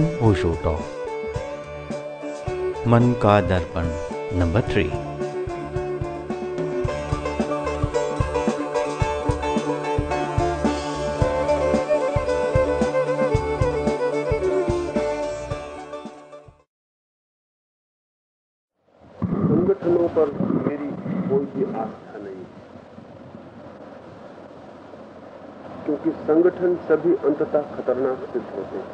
N Osho talk मन का दर्पण नंबर थ्री संगठनों पर मेरी कोई भी आस्था नहीं। क्योंकि संगठन सभी अंततः खतरनाक सिद्ध होते हैं।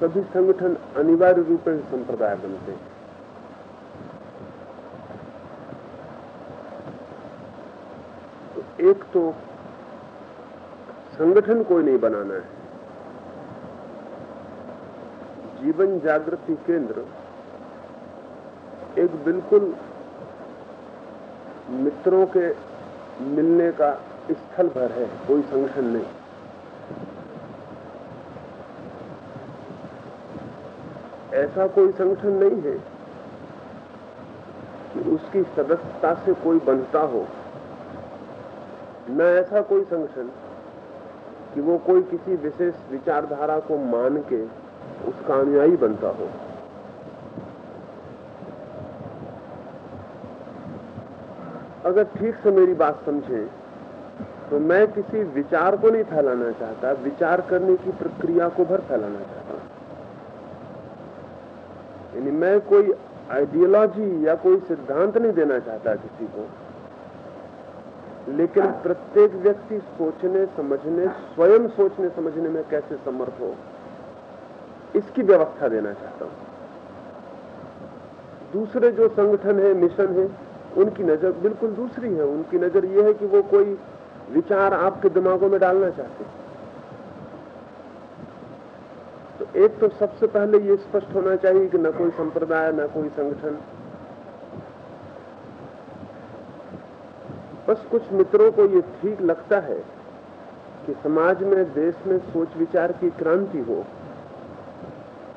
सभी संगठन अनिवार्य रूप से संप्रदाय बनते हैं। तो एक तो संगठन कोई नहीं बनाना है। जीवन जागृति केंद्र एक बिल्कुल मित्रों के मिलने का स्थल भर है, कोई संगठन नहीं। ऐसा कोई संगठन नहीं है कि उसकी सदस्यता से कोई बनता हो। न ऐसा कोई संगठन कि वो कोई किसी विशेष विचारधारा को मान के उसका अनुयायी बनता हो। अगर ठीक से मेरी बात समझे तो मैं किसी विचार को नहीं फैलाना चाहता। विचार करने की प्रक्रिया को भर फैलाना चाहता। यानी मैं कोई आइडियोलॉजी या कोई सिद्धांत नहीं देना चाहता किसी को। लेकिन प्रत्येक व्यक्ति सोचने, समझने, स्वयं सोचने, समझने में कैसे समर्थ हो, इसकी व्यवस्था देना चाहता हूँ। दूसरे जो संगठन है, मिशन है, उनकी नज़र बिल्कुल दूसरी है। उनकी नज़र यह है कि वो कोई विचार आपके दिमागों में डालना चाहते हैं तो एक तो सबसे पहले ये स्पष्ट होना चाहिए कि न कोई संप्रदाय, न कोई संगठन। बस कुछ मित्रों को ये ठीक लगता है कि समाज में, देश में सोच विचार की क्रांति हो।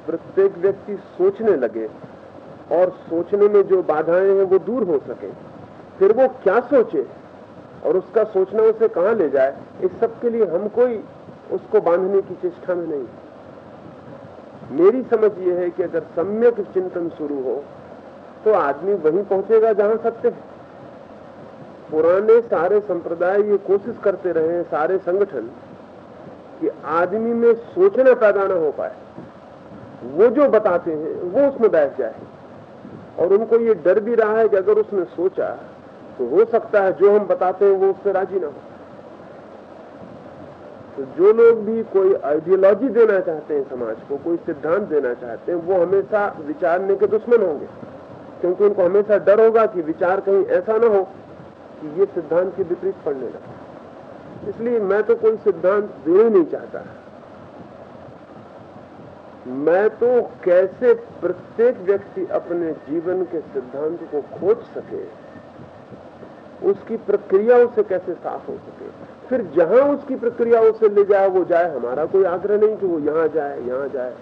प्रत्येक व्यक्ति सोचने लगे और सोचने में जो बाधाएँ हैं वो दूर हो सके। फिर वो क्या सोचे और उसका सोचना उसे कहाँ ले जाए, इस सब के लिए हम कोई उसको बांधने की चेष्टा में नहीं। मेरी समझ ये है कि अगर सम्यक चिंतन शुरू हो तो आदमी वहीं पहुंचेगा जहाँ सत्य है। पुराने सारे संप्रदाय ये कोशिश करते रहे, सारे संगठन, कि आदमी में सोचना पैदा ना हो पाए। वो जो बताते हैं, वो उसमें बैठ जाए। और उनको ये डर भी रहा है कि अगर उसने सोचा तो हो सकता है जो हम बताते हैं, वो उससे राज़ी ना हो। तो जो लोग भी कोई आइडियोलॉजी देना चाहते हैं समाज को, कोई सिद्धांत देना चाहते हैं, वो हमेशा विचारने के दुश्मन होंगे। क्योंकि उनको हमेशा डर होगा कि विचार कहीं ऐसा ना हो कि ये सिद्धांत के विपरीत पड़ने लगे। इसलिए मैं तो कोई सिद्धांत दे ही नहीं चाहता। मैं तो कैसे प्रत्येक व्यक्ति अपने जीवन के सिद्धांत को खोज सके उसकी प्रक्रिया उसे कैसे साफ़ हो सके? फिर जहाँ उसकी प्रक्रिया उसे ले जाए, वो जाए, हमारा कोई आग्रह नहीं कि वो यहाँ जाए यहाँ जाए।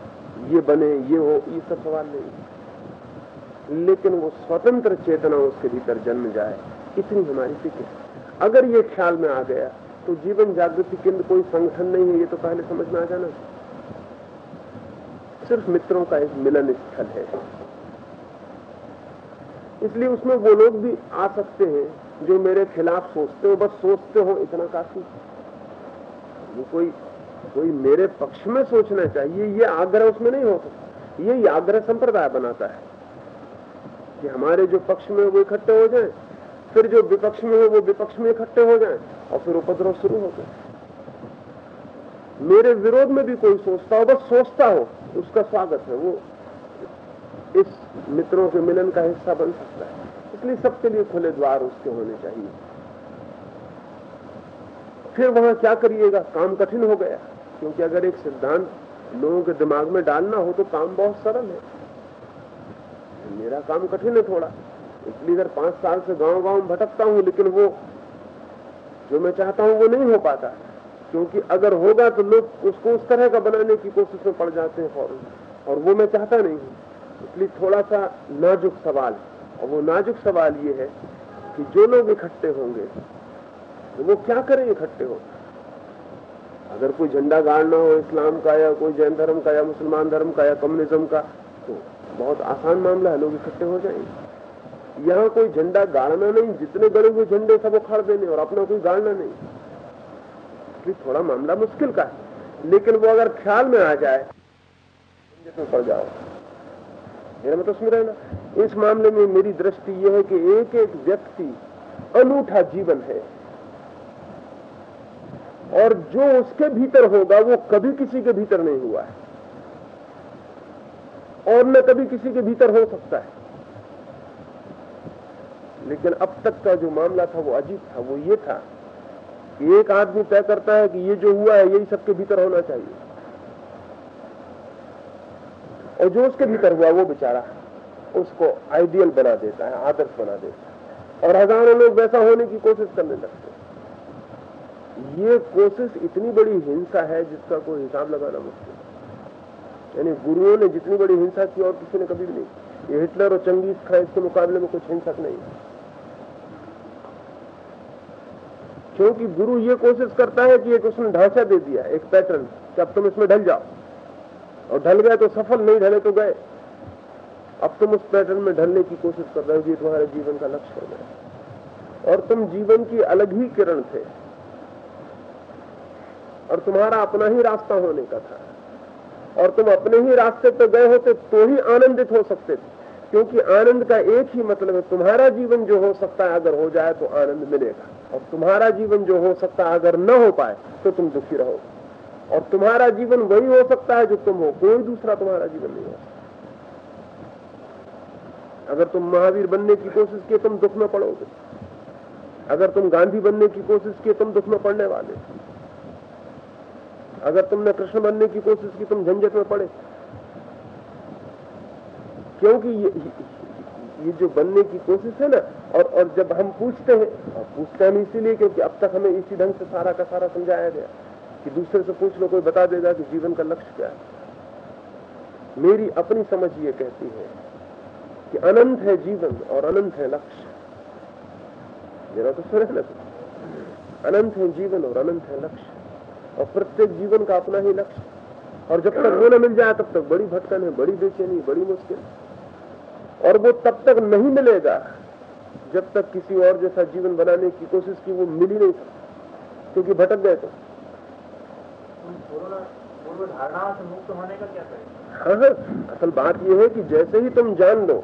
ये बने, ये हो, ये सब सवाल नहीं। लेकिन वो स्वतंत्र चेतना उसके भीतर जन्म जाए, इतनी हमारी फ़िक्र अगर ये ख्याल में आ गया तो जीवन जागृति केंद्र कोई संगठन नहीं है, ये तो पहले समझ में आ जाना। सिर्फ़ मित्रों का एक मिलन स्थल है। इसलिए उसमें वो लोग भी आ सकते हैं जो मेरे खिलाफ सोचते हो, बस सोचते हो, इतना काफ़ी। वो कोई कोई मेरे पक्ष में सोचना चाहिए, ये आग्रह उसमें नहीं हो सकता। ये आग्रह संप्रदाय बनाता है कि हमारे जो पक्ष में वो इकट्ठे हो जाए, फिर जो विपक्ष में हो, वो विपक्ष में इकट्ठे हो जाए, और फिर उपद्रव शुरू हो जाए। मेरे विरोध में भी कोई सोचता हो, बस सोचता हो, उसका स्वागत है। वो इस मित्रों के मिलन का हिस्सा बन सकता है। इसलिए सबके लिए खुले द्वार उसके होने चाहिए। फिर वहाँ क्या करिएगा? काम कठिन हो गया, क्योंकि अगर एक सिद्धांत लोगों के दिमाग में डालना हो तो काम बहुत सरल है। मेरा काम कठिन है थोड़ा, इसलिए इधर पाँच साल से गाँव गाँव भटकता हूँ, लेकिन वो जो मैं चाहता हूँ वो नहीं हो पाता, क्योंकि अगर होगा तो लोग उसको उस तरह का बनाने की कोशिश में पड़ जाते हैं फ़ौरन और वो मैं चाहता नहीं हूँ। इसलिए थोड़ा सा नाजुक सवाल और वो नाजुक सवाल ये है कि जो लोग इकट्ठे होंगे तो वो क्या करें इकट्ठे हो अगर कोई झंडा गाड़ना हो इस्लाम का या कोई जैन धर्म का या मुसलमान धर्म का या कम्युनिज्म का तो बहुत आसान मामला है, लोग इकट्ठे हो जाएँगे यहाँ कोई झंडा गाड़ना नहीं, जितने गड़े हुए झंडे सब उखाड़ देने और अपना कोई गाड़ना नहीं। इसलिए थोड़ा मामला मुश्किल का है। लेकिन वो अगर ख्याल में आ जाए जिसमें पड़ जाओ। मेरा मतलब समझ इस मामले में मेरी दृष्टि यह है कि एक एक व्यक्ति अनूठा जीवन है। और जो उसके भीतर होगा, वो कभी किसी के भीतर नहीं हुआ है। और न कभी किसी के भीतर हो सकता है। लेकिन अब तक का जो मामला था, वो अजीब था, वो ये था कि एक आदमी तय करता है कि ये जो हुआ है, यही सबके भीतर होना चाहिए। और जो उसके भीतर हुआ, वो बेचारा उसको आइडियल बना देता है, आदर्श बना देता है। और हज़ारों लोग वैसा होने की कोशिश करने लगते हैं। ये कोशिश इतनी बड़ी हिंसा है, जिसका कोई हिसाब लगाना मुश्किल है। यानी गुरुओं ने जितनी बड़ी हिंसा की, और किसी ने कभी भी नहीं। ये हिटलर और चंगेज खान इसके मुकाबले में कुछ हिंसक नहीं क्योंकि गुरु ये कोशिश करता है कि एक उसने ढांचा दे दिया, एक पैटर्न, कि अब तुम इसमें ढल जाओ। और ढल गए तो सफल, नहीं ढले तो गए। अब तुम उस पैटर्न में ढलने की कोशिश कर रहे हो कि तुम्हारे जीवन का लक्ष्य हो। गया और तुम जीवन की अलग ही किरण थे। और तुम्हारा अपना ही रास्ता होने का था। और तुम अपने ही रास्ते पर गए होते तो ही आनंदित हो सकते थे। क्योंकि आनंद का एक ही मतलब है, तुम्हारा जीवन जो हो सकता है अगर हो जाए तो आनंद मिलेगा। और तुम्हारा जीवन जो हो सकता है अगर न हो पाए तो तुम दुखी रहो और तुम्हारा जीवन वही हो सकता है जो तुम हो। कोई दूसरा तुम्हारा जीवन नहीं हो। अगर तुम महावीर बनने की कोशिश किए तुम दुख में पड़ोगे। अगर तुम गांधी बनने की कोशिश किए तुम दुख में पड़ने वाले। अगर तुमने कृष्ण बनने की कोशिश की तुम झंझट में पड़े। क्योंकि ये, ये जो बनने की कोशिश है ना और और जब हम पूछते हैं पूछते हैं इसीलिए क्योंकि अब तक हमें इसी ढंग से सारा का सारा समझाया गया। कि दूसरे से पूछ लो, कोई बता देगा कि जीवन का लक्ष्य क्या है। मेरी अपनी समझ ये कहती है कि अनंत है जीवन और अनंत है लक्ष्य। मेरा तो सुन ना अनंत है जीवन और अनंत है लक्ष्य। और प्रत्येक जीवन का अपना ही लक्ष्य। और जब तक वो न मिल जाए, तब तक बड़ी भटकन है, बड़ी बेचैनी, बड़ी मुश्किल। और वो तब तक नहीं मिलेगा जब तक किसी और जैसा जीवन बनाने की कोशिश की वो मिल ही नहीं सकता। क्योंकि भटक गए तो क्या हाँ? हाँ असल बात यह है कि जैसे ही तुम जान लो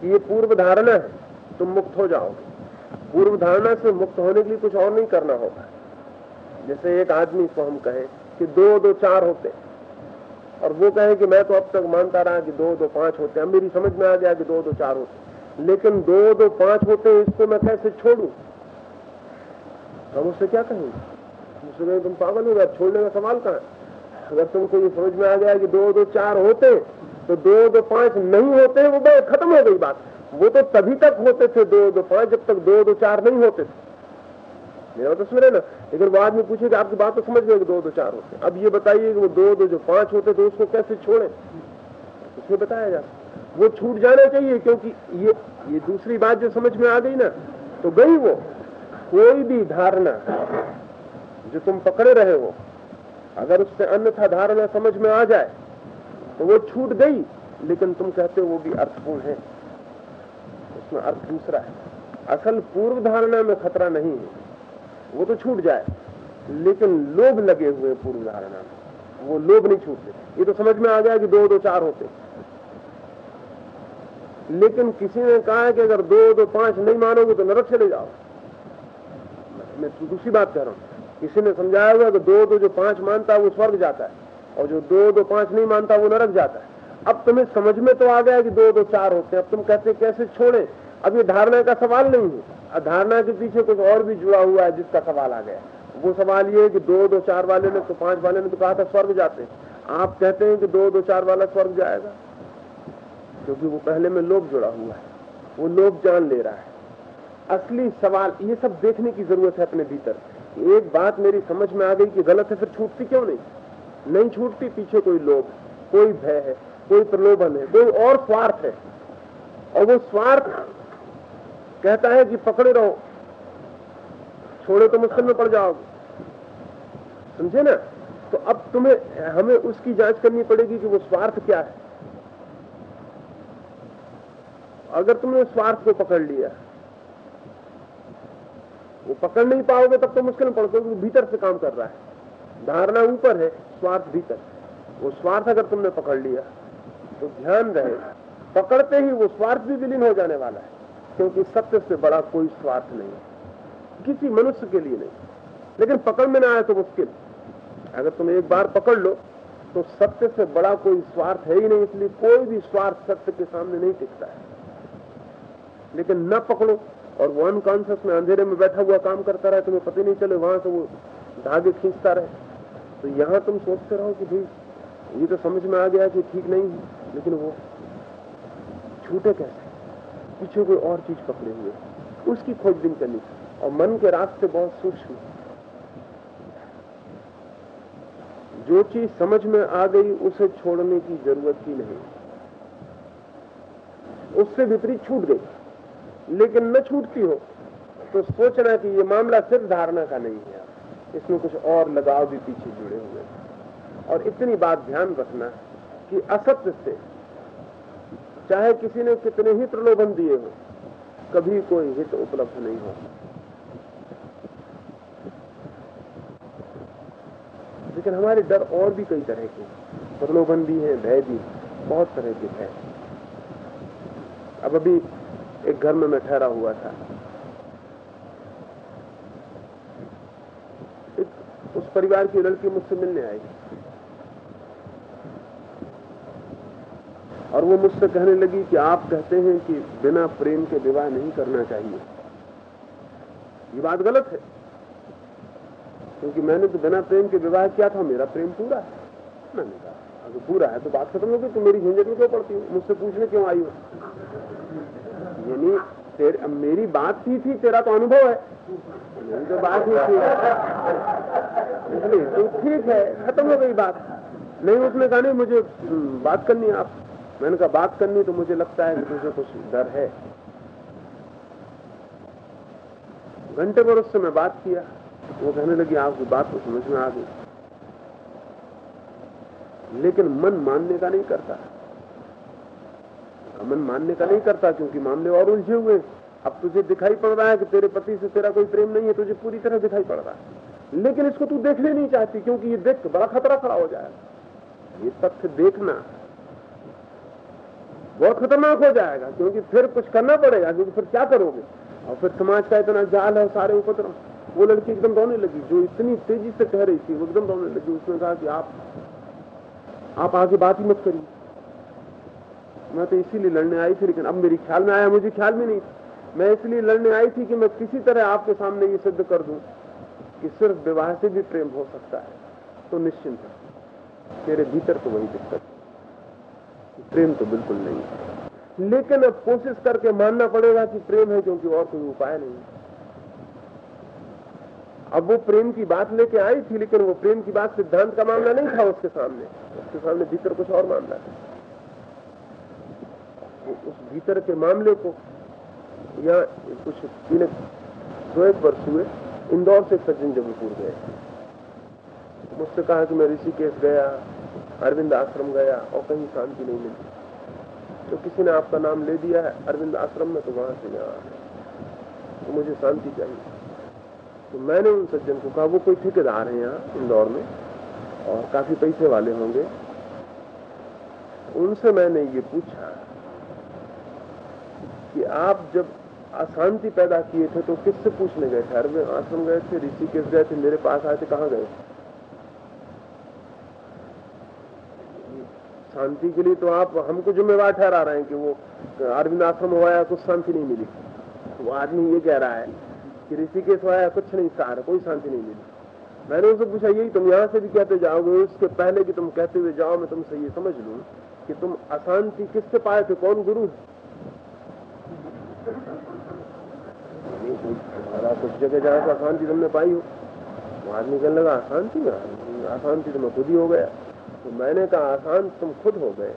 कि ये पूर्व धारणा है, तुम मुक्त हो जाओगे। पूर्व धारणा से मुक्त होने के लिए कुछ और नहीं करना होगा। जैसे एक आदमी को हम कहें कि दो दो, चार होते और वो कहे कि मैं तो अब तक मानता रहा कि दो दो, पाँच होते अब मेरी समझ में आ गया कि दो दो, चार होते लेकिन दो दो, पाँच होते इसको मैं कैसे छोड़ू? हम उससे क्या कहेंगे? उससे तुम पागल हो गया छोड़ने का सवाल कहा अगर तुमको ये समझ में आ गया कि दो दो चार होते तो दो दो पाँच नहीं होते, वो खत्म हो गई बात। वो तो तभी तक होते थे दो दो पाँच, जब तक दो दो चार नहीं होते थे। मेरा तो सुन ना? लेकिन वो आदमी पूछे कि आपकी बात तो समझ गए दो दो चार होते। अब ये बताइए कि वो दो दो जो पाँच होते थे, उसको कैसे छोड़े? उसमें बताया जा वो छूट जाना चाहिए, क्योंकि ये ये दूसरी बात जो समझ में आ गई ना तो गई वो। कोई भी धारणा जो तुम पकड़े रहे हो, अगर उससे अन्यथा धारणा समझ में आ जाए तो वो छूट गई, लेकिन तुम कहते हो वो भी अर्थपूर्ण है। उसमें अर्थ दूसरा है। असल पूर्व धारणा में खतरा नहीं है। वो तो छूट जाए, लेकिन लोभ लगे हुए पूर्व धारणा में। वो लोभ नहीं छूटते। ये तो समझ में आ गया कि दो दो चार होते। लेकिन किसी ने कहा है कि अगर दो दो पाँच नहीं मानोगे तो नरक चले जाओ। मैं दूसरी बात कह रहा हूँ। किसी ने समझाया हुआ कि दो दो जो पाँच मानता है वो स्वर्ग जाता है, और जो दो दो पाँच नहीं मानता वो नरक जाता है। अब तुम्हें समझ में तो आ गया कि दो दो चार होते हैं। अब तुम कहते कैसे छोड़े? अब ये धारणा का सवाल नहीं है। धारणा के पीछे कुछ और भी जुड़ा हुआ है जिसका सवाल आ गया वो सवाल ये है कि दो दो चार वाले ने तो पाँच वाले ने तो कहा था स्वर्ग जाते हैं। आप कहते हैं कि दो दो चार वाला स्वर्ग जाएगा, क्योंकि वो पहले में लोभ जुड़ा हुआ है। वो लोभ जान ले रहा है। असली सवाल, ये सब देखने की ज़रूरत है अपने भीतर। एक बात मेरी समझ में आ गई कि गलत है, फिर छूटती क्यों नहीं? नहीं छूटती, पीछे कोई लोभ कोई भय है, कोई प्रलोभन है, कोई और स्वार्थ है। और वो स्वार्थ कहता है कि पकड़े रहो, छोड़े तो मुश्किल में पड़ जाओगे। समझे ना? तो अब तुम्हें, हमें उसकी जाँच करनी पड़ेगी कि वो स्वार्थ क्या है। अगर तुमने स्वार्थ को पकड़ लिया वो पकड़ नहीं पाओगे तब तो मुश्किल में पड़ोगे वो भीतर से काम कर रहा है। धारणा ऊपर है, स्वार्थ भीतर। वो स्वार्थ अगर तुमने पकड़ लिया तो ध्यान रहे, पकड़ते ही वो स्वार्थ भी विलीन हो जाने वाला है, क्योंकि सत्य से बड़ा कोई स्वार्थ नहीं किसी मनुष्य के लिए नहीं। लेकिन पकड़ में ना आए तो मुश्किल। अगर तुम एक बार पकड़ लो तो सत्य से बड़ा कोई स्वार्थ है ही नहीं, इसलिए कोई भी स्वार्थ सत्य के सामने नहीं टिकता है। लेकिन न पकड़ो और वो अनकॉन्शियस में अंधेरे में बैठा हुआ काम करता रहे, तुम्हें पता नहीं चले, वहाँ से वो धागे खींचता रहे। तो यहाँ तुम सोचते रहो कि भाई, ये तो समझ में आ गया कि ठीक नहीं है, लेकिन वो छूटे कैसे? पीछे कोई और चीज़ पकड़े हुए। उसकी खोजबीन करनी और मन के रास्ते बहुत सूक्ष्म। जो चीज़ समझ में आ गई, उसे छोड़ने की ज़रूरत ही नहीं। उससे विपरीत छूट गई। लेकिन न छूटती हो तो सोचना कि ये मामला सिर्फ़ धारणा का नहीं है। इसमें कुछ और लगाव भी पीछे जुड़े हुए और इतनी बात ध्यान रखना कि असत्य से, चाहे किसी ने कितने ही प्रलोभन दिए हो, कभी कोई हित उपलब्ध नहीं हो लेकिन हमारे डर और भी कई तरह के प्रलोभन भी है, भय भी बहुत तरह के भय। अब अभी एक घर में मैं ठहरा हुआ था। एक, उस परिवार की लड़की मुझसे मिलने आई। और वो मुझसे कहने लगी कि आप कहते हैं कि बिना प्रेम के विवाह नहीं करना चाहिए। ये बात गलत है, क्योंकि मैंने तो बिना प्रेम के विवाह किया था, मेरा प्रेम पूरा है। मैंने कहा, अगर पूरा है तो बात खत्म हो गई तो मेरी झंझट में क्यों पड़ती हूँ? मुझसे पूछने क्यों आई हो? यानी मेरी बात ही थी तेरा तो अनुभव है। मेरी तो बात ही थी। इसलिए तो ठीक है खत्म हो गई बात। नहीं उसने कहा नहीं मुझे हम्म, बात करनी आप। मैंने कहा बात करनी तो मुझे लगता है कि तुझे कुछ डर है। घंटे भर उससे मैं बात किया। वो कहने लगी आपकी बात को समझ में आ गई। लेकिन मन मानने का नहीं करता। मन मानने का नहीं करता क्योंकि मामले और उलझे हुए अब तुझे दिखाई पड़ रहा है कि तेरे पति से तेरा कोई प्रेम नहीं है, तुझे पूरी तरह दिखाई पड़ रहा है। लेकिन इसको तू देखने नहीं चाहती क्योंकि ये देख बड़ा खतरा खड़ा हो जाएगा। ये तथ्य देखना बहुत खतरनाक हो जाएगा, क्योंकि फिर कुछ करना पड़ेगा, क्योंकि फिर क्या करोगे? और फिर समाज का इतना जाल है सारे उपद्रव। वो लड़की एकदम रोने लगी, जो इतनी तेज़ी से कह रही थी, वो एकदम रोने लगी। उसने कहा कि आप आप आगे बात ही मत करिए। मैं तो इसीलिए लड़ने आई थी, लेकिन अब मेरी ख्याल में आया, मुझे ख्याल में नहीं मैं इसलिए लड़ने आई थी कि मैं किसी तरह आपके सामने ये सिद्ध कर दूँ कि सिर्फ़ विवाह से भी प्रेम हो सकता है। तो निश्चिंत है, तेरे भीतर तो वही दिक्कत प्रेम तो बिल्कुल नहीं है। लेकिन अब कोशिश करके मानना पड़ेगा कि प्रेम है क्योंकि और कोई उपाय नहीं अब वो प्रेम की बात लेके आई थी, लेकिन वो प्रेम की बात सिद्धांत का मामला नहीं था उसके सामने। उसके सामने भीतर कुछ और मामला था। उस भीतर के मामले को, या कुछ तीन दो एक वर्ष हुए, इंदौर से सज्जन जबलपुर गए। मुझसे कहा कि मैं ऋषिकेश गया, अरविंद आश्रम गया, और कहीं शांति नहीं मिली। तो किसी ने आपका नाम ले दिया है, अरविंद आश्रम में तो वहाँ से यहाँ तो मुझे शांति चाहिए। तो मैंने उन सज्जन को कहा, वो कोई ठेकेदार है यहाँ, इंदौर में, और काफ़ी पैसे वाले होंगे। उनसे मैंने ये पूछा कि आप जब अशांति पैदा किए थे तो किससे पूछने गए? थे अरविंद आश्रम गए थे, ऋषिकेश गए थे, मेरे पास आए थे, कहाँ गए? शांति के लिए तो आप हमको जिम्मेवार ठहरा रहे हैं कि वो अरविंद आश्रम हुआ कुछ शांति नहीं मिली। वो आदमी ये कह रहा है कि ऋषिकेश हुआ कुछ नहीं सहारा कोई शांति नहीं मिली। मैंने उनसे पूछा, यही तुम यहाँ से भी कहते जाओगे? उसके पहले कि तुम कहते हुए जाओ, मैं तुमसे ये समझ लू कि तुम अशांति किससे पाए थे? कौन गुरु तुम्हारा कुछ जगह जहाँ से अशांति तुमने पाई हो। वो आदमी कहने लगा, अशांति में? अशांति तो मैं खुद ही हो गया। तो मैंने कहा, अशांत तुम खुद हो गए।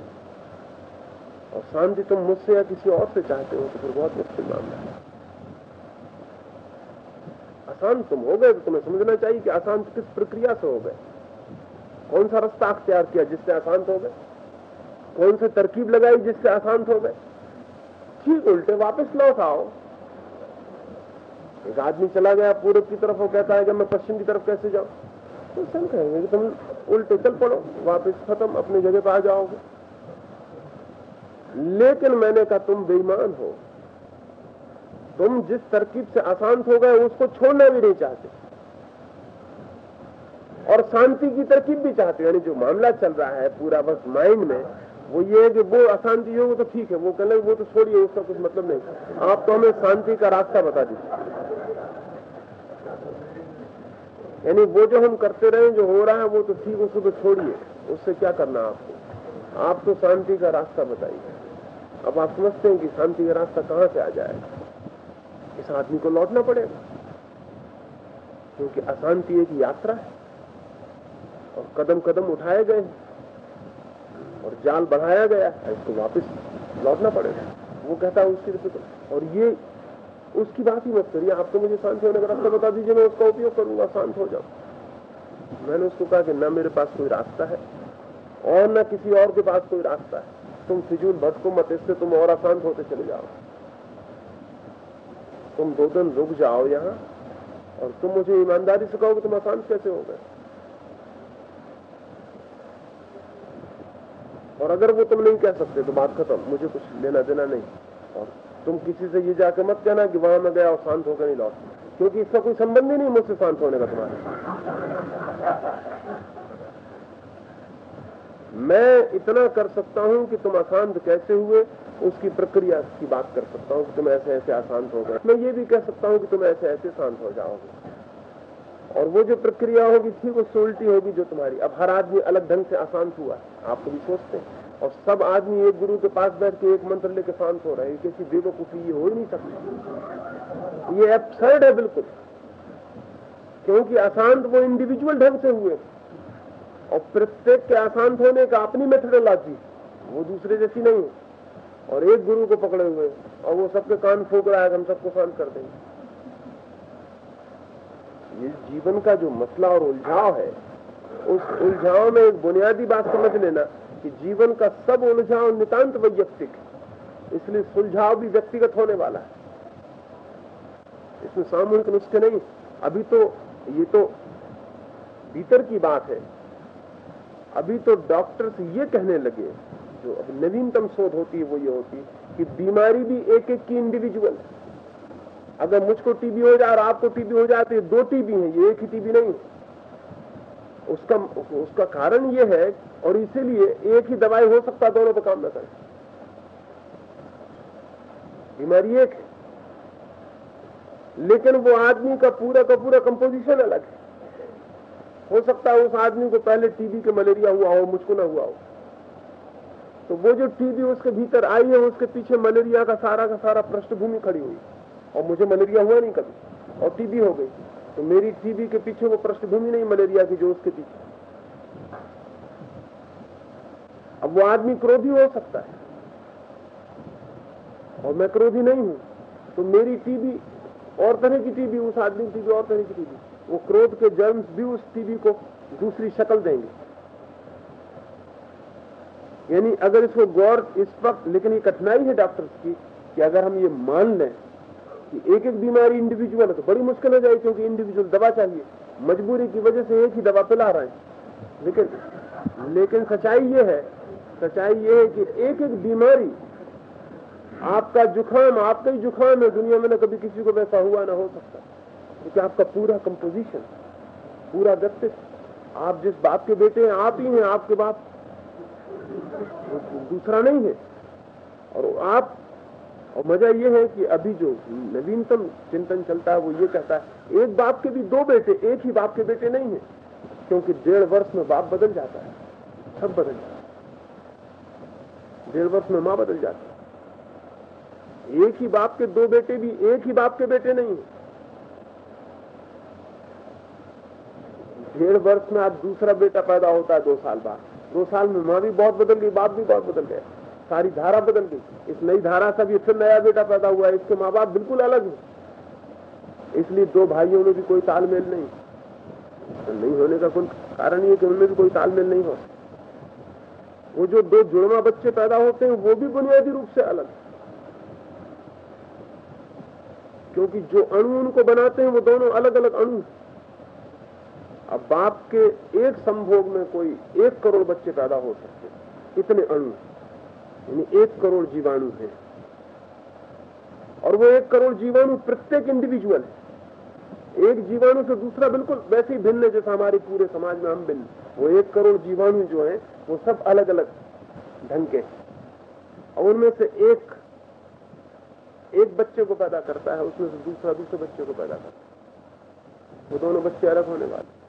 और शांति तुम मुझसे या किसी और से चाहते हो तो फिर बहुत मुश्किल मामला है। अशांत तुम हो गए तो तुम्हें समझना चाहिए कि अशांत किस प्रक्रिया से हो गए। कौन सा रास्ता अख्तियार किया जिससे अशांत हो गए? कौन सी तरकीब लगाई जिससे अशांत हो गए? ठीक उल्टे वापस लौट आओ। एक आदमी चला गया पूर्व की तरफ़, वो कहता है कि मैं पश्चिम की तरफ़ कैसे जाऊँ? तो सब कहेंगे कि तुम उल्टे, चल पड़ो, वापस खत्म, अपनी जगह पर आ जाओगे। लेकिन मैंने कहा, तुम बेईमान हो। तुम जिस तरकीब से अशांत हो गए, उसको छोड़ना भी नहीं चाहते। और शांति की तरकीब भी चाहते यानी जो मामला चल रहा है पूरा बस माइंड में वो ये है कि वो अशांति हो तो ठीक है, वो कहने वो तो छोड़िए, उसका कुछ मतलब नहीं। आप तो हमें शांति का रास्ता बता दीजिए। यानी वो जो हम करते रहे, जो हो रहा है, वो तो ठीक, उसको तो छोड़िए। उससे क्या करना आपको? आप तो शांति का रास्ता बताइए। अब आप समझते हैं कि शांति का रास्ता कहाँ से आ जाएगा? इस आदमी को लौटना पड़ेगा। क्योंकि अशांति एक यात्रा है, और कदम कदम उठाए गए और जाल बढ़ाया गया है, इसको वापस लौटना पड़ेगा। वो कहता है उसकी तरफ़ और ये, उसकी बात ही मत करिए। आप तो मुझे शांति होने का रास्ता बता दीजिए, मैं उसका उपयोग करूँगा, शांत हो जाऊँ मैंने उसको कहा कि न मेरे पास कोई रास्ता है और न किसी और के पास कोई रास्ता है। तुम फिजूल भटको मत, इससे तुम और अशांत होते चले जाओ। तुम दो दिन रुक जाओ यहाँ और तुम मुझे ईमानदारी से कहो कि तुम अशांत कैसे हो गए? और अगर वो तुम नहीं कह सकते तो बात खत्म। मुझे कुछ लेना देना नहीं। और तुम किसी से ये जाके मत कहना कि वहाँ मैं गया और शांत होकर नहीं लौट। क्योंकि इसका कोई संबंध ही नहीं मुझसे शांत होने का तुम्हारे मैं इतना कर सकता हूँ कि तुम अशांत कैसे हुए, उसकी प्रक्रिया की बात कर सकता हूँ कि तुम ऐसे ऐसे अशांत हो गए। मैं ये भी कह सकता हूँ कि तुम ऐसे ऐसे शांत हो जाओगे। और वो जो प्रक्रिया होगी ठीक उससे उल्टी होगी जो तुम्हारी। अब हर आदमी अलग ढंग से अशांत हुआ। आप कभी सोचते हैं। और सब आदमी एक गुरु के पास बैठ के एक मंत्र लेके शांत हो रहे हैं। किसी बेवकूफ़ी ये हो ही नहीं सकता। ये एबसर्ड है बिल्कुल। क्योंकि अशांत वो इंडिविजुअल ढंग से हुए। और प्रत्येक के अशांत होने का अपनी मेथडोलॉजी वो दूसरे जैसी नहीं है। और एक गुरु को पकड़े हुए। और वो सबके कान फूक रहा है हम सबको शांत कर देंगे। ये जीवन का जो मसला और उलझाव है, उस उलझाव में एक बुनियादी बात समझ लेना कि जीवन का सब उलझाव नितांत वैयक्तिक इसलिए सुलझाव भी व्यक्तिगत होने वाला है। इसमें सामूहिक नुस्खे नहीं, अभी तो ये तो भीतर की बात है। अभी तो डॉक्टर्स ये कहने लगे, जो अब नवीनतम शोध होती है वो ये होती है कि बीमारी भी एक एक की इंडिविजुअल है। अगर मुझको टीबी हो जाए और आपको टीबी हो जाए तो ये दो टीबी हैं, ये एक ही टीबी नहीं। उसका उसका कारण ये है और इसीलिए एक ही दवाई हो सकता दोनों पर काम न करे। बीमारी एक है। लेकिन वो आदमी का पूरा का पूरा कंपोजिशन अलग है। हो सकता है उस आदमी को पहले टीबी के मलेरिया हुआ हो, मुझको ना हुआ हो। तो वो जो टीबी उसके भीतर आई है, उसके पीछे मलेरिया का सारा का सारा पृष्ठभूमि खड़ी हुई। और मुझे मलेरिया हुआ नहीं कभी, और टीबी हो गई। तो मेरी टीबी के पीछे वो पृष्ठभूमि नहीं, मलेरिया की जो उसके पीछे। अब वो आदमी क्रोधी हो सकता है। और मैं क्रोधी नहीं हूँ तो मेरी टीबी और तरह की टीबी उस आदमी की टीबी और तरह की टीबी वो क्रोध के जर्म्स भी उस टीबी को दूसरी शक्ल देंगे। यानी अगर इसको गौर इस वक्त, लेकिन ये कठिनाई है डॉक्टर्स की, कि अगर हम ये मान लें कि एक एक बीमारी इंडिविजुअल तो बड़ी मुश्किल हो जाएगी क्योंकि इंडिविजुअल दवा चाहिए। मजबूरी की वजह से एक ही दवा पिला रहे हैं। लेकिन लेकिन सच्चाई ये है, सच्चाई ये है कि एक एक बीमारी, आपका जुखाम आपका ही जुखाम है, दुनिया में ना कभी किसी को वैसा हुआ ना हो सकता। क्योंकि आपका पूरा कंपोजिशन पूरा व्यक्तित्व, आप जिस बाप के बेटे हैं, आप ही हैं, आपके बाप। दूसरा नहीं है। और आप और मज़ा ये है कि अभी जो नवीनतम चिंतन चलता है, वो ये कहता है, एक बाप के भी दो बेटे, एक ही बाप के बेटे नहीं है, क्योंकि डेढ़ वर्ष में बाप बदल जाता है, सब बदल जाता है। डेढ़ वर्ष में माँ बदल जाती है। एक ही बाप के दो बेटे भी एक ही बाप के बेटे नहीं है। डेढ़ वर्ष में आज दूसरा बेटा पैदा होता है दो साल बाद। दो साल में माँ भी बहुत बदल गई, बाप भी बहुत बदल गया। सारी धारा बदल गई इस नई धारा से भी फिर नया बेटा पैदा हुआ है। इसके माँ बाप बिल्कुल अलग है। इसलिए दो भाइयों में भी कोई तालमेल नहीं। तो नहीं होने का कोई कारण ये कि उनमें भी कोई तालमेल नहीं हो। वो जो दो जुड़वा बच्चे पैदा होते हैं, वो भी बुनियादी रूप से अलग क्योंकि जो अणु उनको बनाते हैं, वो दोनों अलग अलग अणु अब बाप के एक संभोग में कोई एक करोड़ बच्चे पैदा हो सकते इतने अणु यानी एक करोड़ जीवाणु है। और वो एक करोड़ जीवाणु प्रत्येक इंडिविजुअल है। एक जीवाणु से दूसरा बिल्कुल वैसे ही भिन्न है, जैसा हमारे पूरे समाज में हम भिन्न। वो एक करोड़ जीवाणु जो है, वो सब अलग अलग ढंग के और उनमें से एक एक बच्चे को पैदा करता है, उसमें से दूसरा दूसरे बच्चे को पैदा करता है। वो दोनों बच्चे अलग होने वाले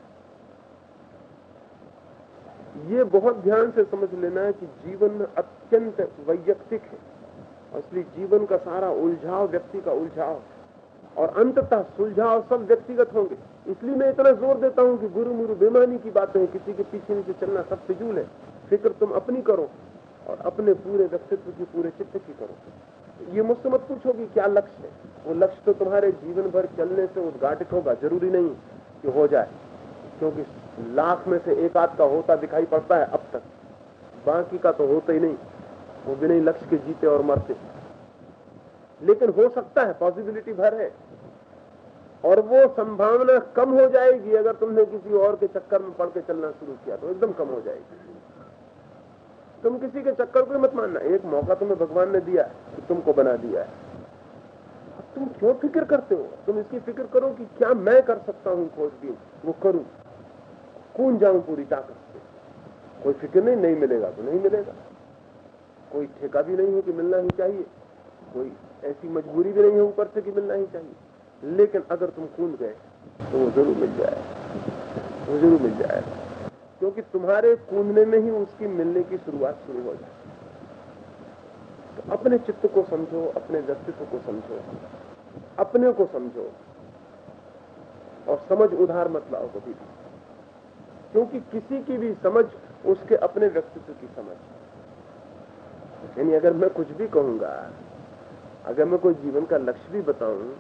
ये बहुत ध्यान से समझ लेना है कि जीवन अत्यंत वैयक्तिक है। इसलिए जीवन का सारा उलझाव, व्यक्ति का उलझाव, और अंततः सुलझाव सब व्यक्तिगत होंगे। इसलिए मैं इतना ज़ोर देता हूँ कि गुरु मुरु बेमानी की बातें किसी के पीछे नीचे चलना सब फिजूल है। फ़िक्र तुम अपनी करो और अपने पूरे व्यक्तित्व की, पूरे चित्त की करो। ये मुझसे मत पूछो कि क्या लक्ष्य है। वो लक्ष्य तो तुम्हारे जीवन भर चलने से उद्घाटित होगा, ज़रूरी नहीं कि हो जाए, क्योंकि लाख में से एक आध का होता दिखाई पड़ता है अब तक। बाकी का तो होता ही नहीं। वो बिना लक्ष्य के जीते और मरते। लेकिन हो सकता है पॉसिबिलिटी भर है। और वो संभावना कम हो जाएगी अगर तुमने किसी और के चक्कर में पड़ के चलना शुरू किया तो एकदम कम हो जाएगी। तुम किसी के चक्कर को मत मानना। एक मौका तुम्हें भगवान ने दिया है, कि तुमको बना दिया है। तुम क्यों फ़िक्र करते हो? तुम इसकी फ़िक्र करो कि क्या मैं कर सकता हूँ खोजबीन? वो करूँ? कून जाऊँ पूरी ताकत से। कोई फ़िक्र नहीं नहीं मिलेगा तो नहीं मिलेगा। कोई ठेका भी नहीं है कि मिलना ही चाहिए। कोई ऐसी मजबूरी भी नहीं है ऊपर से कि मिलना ही चाहिए। लेकिन अगर तुम कूद गए तो वो ज़रूर मिल जाएगा वो ज़रूर मिल जाएगा क्योंकि तुम्हारे कूदने में ही उसकी मिलने की शुरुआत शुरू हो जाए। तो अपने चित्त को समझो, अपने व्यक्तित्व को समझो, अपने को समझो। और समझ उधार मत लाओ कभी भी। क्योंकि किसी की भी समझ, उसके अपने व्यक्तित्व की समझ। यानी अगर मैं कुछ भी कहूँगा, अगर मैं कोई जीवन का लक्ष्य भी बताऊँ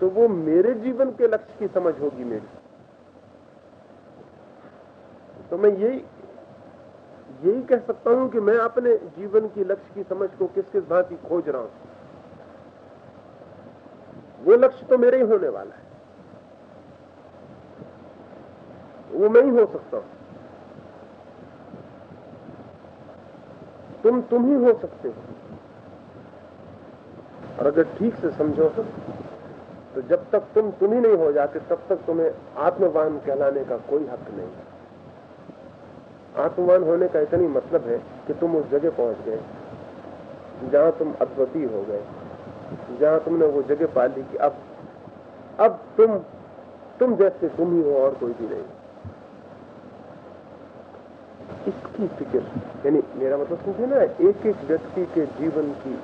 तो वो मेरे जीवन के लक्ष्य की समझ होगी मेरी। तो मैं यही यही कह सकता हूँ कि मैं अपने जीवन की लक्ष्य की समझ को किस किस भांति खोज रहा हूँ? वो लक्ष्य तो मेरे ही होने वाला है। वो मैं ही हो सकता हूँ। तुम तुम ही हो सकते हो। और अगर ठीक से समझो तो जब तक तुम तुम ही नहीं हो जाते, तब तक तुम्हें आत्मवान कहलाने का कोई हक नहीं। आत्मवान होने का इतनी मतलब है कि तुम उस जगह पहुँच गए, जहाँ तुम अद्वितीय हो गए, जहाँ तुमने वो जगह पा ली कि अब अब तुम तुम जैसे तुम ही हो और कोई भी नहीं। इसकी फ़िक्र यानी मेरा मतलब समझे ना एक एक व्यक्ति के जीवन की,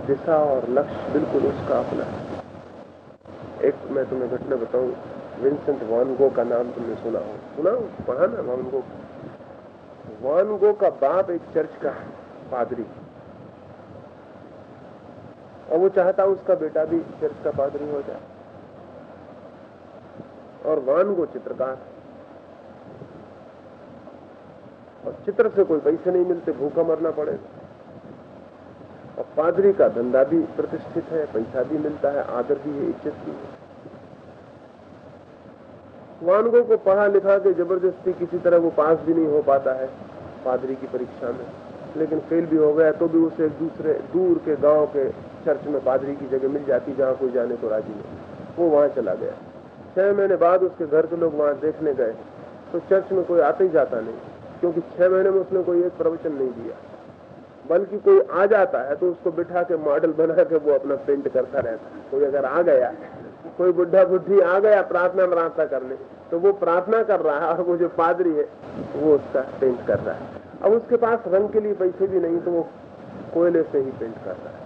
दिशा और लक्ष्य बिल्कुल उसका अपना है। एक मैं तुम्हें घटना बताऊँ विंसेंट वानगो का नाम तुमने सुना हो। सुना हो? पढ़ा ना वानगो वानगो का बाप एक चर्च का पादरी। और वो चाहता उसका बेटा भी चर्च का पादरी हो जाए। और वानगो चित्रकार। और चित्र से कोई पैसे नहीं मिलते, भूखा मरना पड़ेगा और पादरी का धंधा भी प्रतिष्ठित है, पैसा भी मिलता है, आदर भी है, इज़्ज़त भी है। वानगो को पढ़ा लिखा के ज़बरदस्ती किसी तरह वो पास भी नहीं हो पाता है पादरी की परीक्षा में। लेकिन फेल भी हो गया तो भी उसे दूसरे, दूर के गाँव के चर्च में पादरी की जगह मिल जाती, जहाँ कोई जाने को राज़ी नहीं। वो वहाँ चला गया। छह महीने बाद उसके घर के लोग वहाँ देखने गए। तो चर्च में कोई आते ही जाता नहीं। क्योंकि छह महीने में उसने कोई एक प्रवचन नहीं दिया। बल्कि कोई आ जाता है तो उसको बिठा के मॉडल बना के वो अपना पेंट करता रहता है। कोई अगर आ गया, कोई बुढ़ा बुढ़ी आ गया प्रार्थना प्रार्थना करने तो वो प्रार्थना कर रहा है और वो जो पादरी है, वो उसका पेंट कर रहा है। अब उसके पास रंग के लिए पैसे भी नहीं तो वो कोयले से ही पेंट कर रहा है।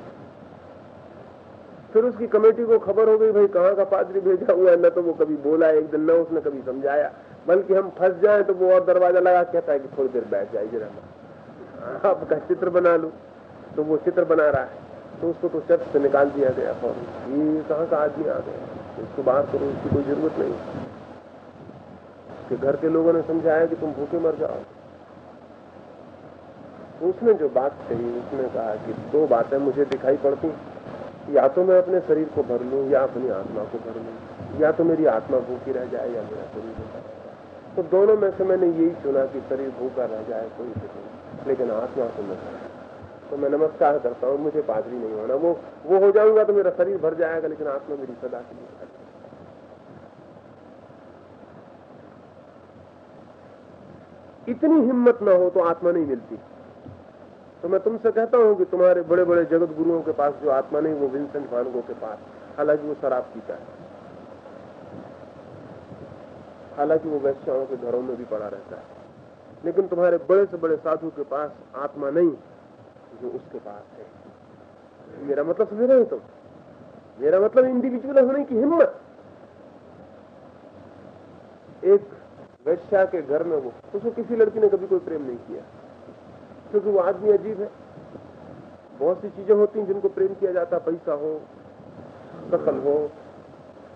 फिर उसकी कमेटी को खबर हो गई, भाई कहाँ का पादरी भेजा हुआ है? न तो वो कभी बोला, एक दिन न उसने कभी समझाया। बल्कि हम फंस जाए तो वो और दरवाज़ा लगा कहता है कि थोड़ी देर बैठ जाए जरा आपका चित्र बना लू। तो वो चित्र बना रहा है। तो उसको तो चर्च से निकाल दिया गया फ़ौरन ये कहाँ का आदमी आ गया? इसको बाहर करो उसकी कोई ज़रूरत नहीं। उसके घर के लोगों ने समझाया कि तुम भूखे मर जाओ। उसने जो बात कही, उसने कहा कि दो बातें मुझे दिखाई पड़ती या तो मैं अपने शरीर को भर लूँ, या अपनी आत्मा को भर लूँ। या तो मेरी आत्मा भूखी रह जाए, या मेरा शरीर जाए तो दोनों में से मैंने यही चुना कि शरीर भूखा रह जाए, कोई नहीं। लेकिन आत्मा को मैं तो मैं नमस्कार करता हूँ, मुझे पादरी नहीं होना। वो वो हो जाऊँगा तो मेरा शरीर भर जाएगा, लेकिन आत्मा मेरी सदा के लिए इतनी हिम्मत ना हो तो आत्मा नहीं मिलती। तो मैं तुमसे कहता हूँ कि तुम्हारे बड़े बड़े जगत गुरुओं के पास जो आत्मा नहीं, वो विंसेंट वानगो के पास। हालाँकि वो शराब पीता है। हालाँकि वो वैश्याओं के घरों में भी पड़ा रहता है। लेकिन तुम्हारे बड़े से बड़े साधु के पास आत्मा नहीं, जो उसके पास है। मेरा मतलब समझ रहे हो तुम? मेरा मतलब इंडिविजुअल होने की हिम्मत। एक वैश्या के घर में वो, उसको किसी लड़की ने कभी कोई प्रेम नहीं किया। क्योंकि वो आदमी अजीब है। बहुत सी चीज़ें होती हैं जिनको प्रेम किया जाता पैसा हो दखल हो,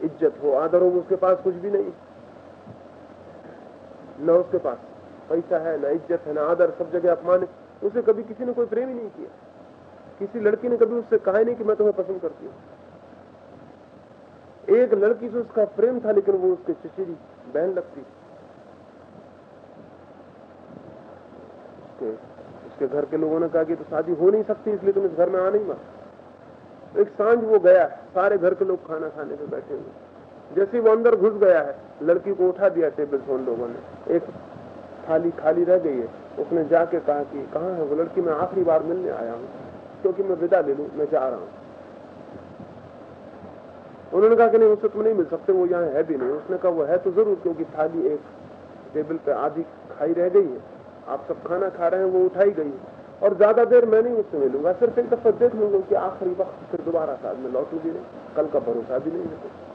इज़्ज़त हो, आदर हो उसके पास कुछ भी नहीं। न उसके पास पैसा है, न इज़्ज़त है, न आदर, सब जगह अपमान है। उसे कभी किसी ने कोई प्रेम ही नहीं किया। किसी लड़की ने कभी उससे कहा नहीं कि मैं तुम्हें पसंद करती हूँ। एक लड़की से उसका प्रेम था, लेकिन वो उसके चिचिरी बहन लगती उसके घर के लोगों ने कहा कि तो शादी हो नहीं सकती, इसलिए तुम इस घर में आ नहीं मत एक साँझ वो गया, सारे घर के लोग खाना खाने पे बैठे हुए। जैसे वो अंदर घुस गया है, लड़की को उठा दिया टेबल से उन लोगों ने। एक थाली खाली रह गई है। उसने जाके कहा कि, कहाँ है वो लड़की? मैं आखिरी बार मिलने आया हूँ। क्योंकि मैं विदा ले लू, मैं जा रहा हूँ। उन्होंने कहा कि नहीं, उससे तुम नहीं मिल सकते, वो यहाँ है भी नहीं। उसने कहा, वो है तो ज़रूर, क्योंकि थाली एक टेबल पे आधी खाई रह गई है। आप सब खाना खा रहे हैं, वो उठाई गई और ज़्यादा देर मैं नहीं उससे मिलूँगा। सिर्फ़ एक दफ़ा देख लूँगा कि आखिरी वक्त फिर दोबारा साथ में लौटूँगी नहीं कल का भरोसा भी नहीं है।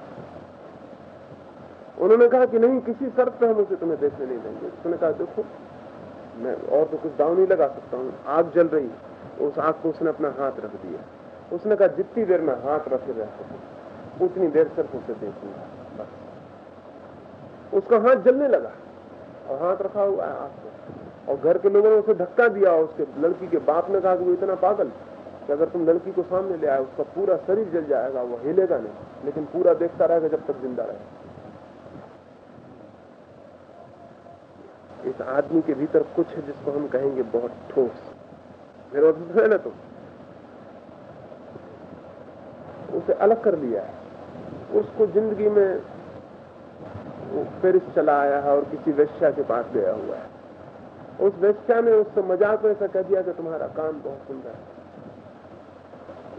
उन्होंने कहा कि नहीं, किसी शर्त पे हम उसे तुम्हें देखने नहीं देंगे। उसने कहा, देखो, मैं और तो कुछ दाव नहीं लगा सकता हूँ। आग जल रही उस आग को उसने अपना हाथ रख दिया। उसने कहा, जितनी देर में हाथ रखे रह सकूँ उतनी देर सिर्फ़ उसे देखूँगा उसका हाथ जलने लगा और हाथ रखा हुआ है आग को। और घर के लोगों ने उसे धक्का दिया उसके लड़की के बाप ने कहा कि वो इतना पागल कि अगर तुम लड़की को सामने ले आए, उसका पूरा शरीर जल जाएगा, वो हिलेगा नहीं। लेकिन पूरा देखता रहेगा जब तक ज़िंदा रहेगा इस आदमी के भीतर कुछ है जिसको हम कहेंगे बहुत ठोस। मतलब है ना तुम उसे अलग कर लिया है। उसको ज़िंदगी में वो पेरिस चला आया है और किसी वेश्या के पास गया हुआ है। उस वेश्या ने उससे मज़ाक में ऐसा कह दिया कि तुम्हारा कान बहुत सुंदर है।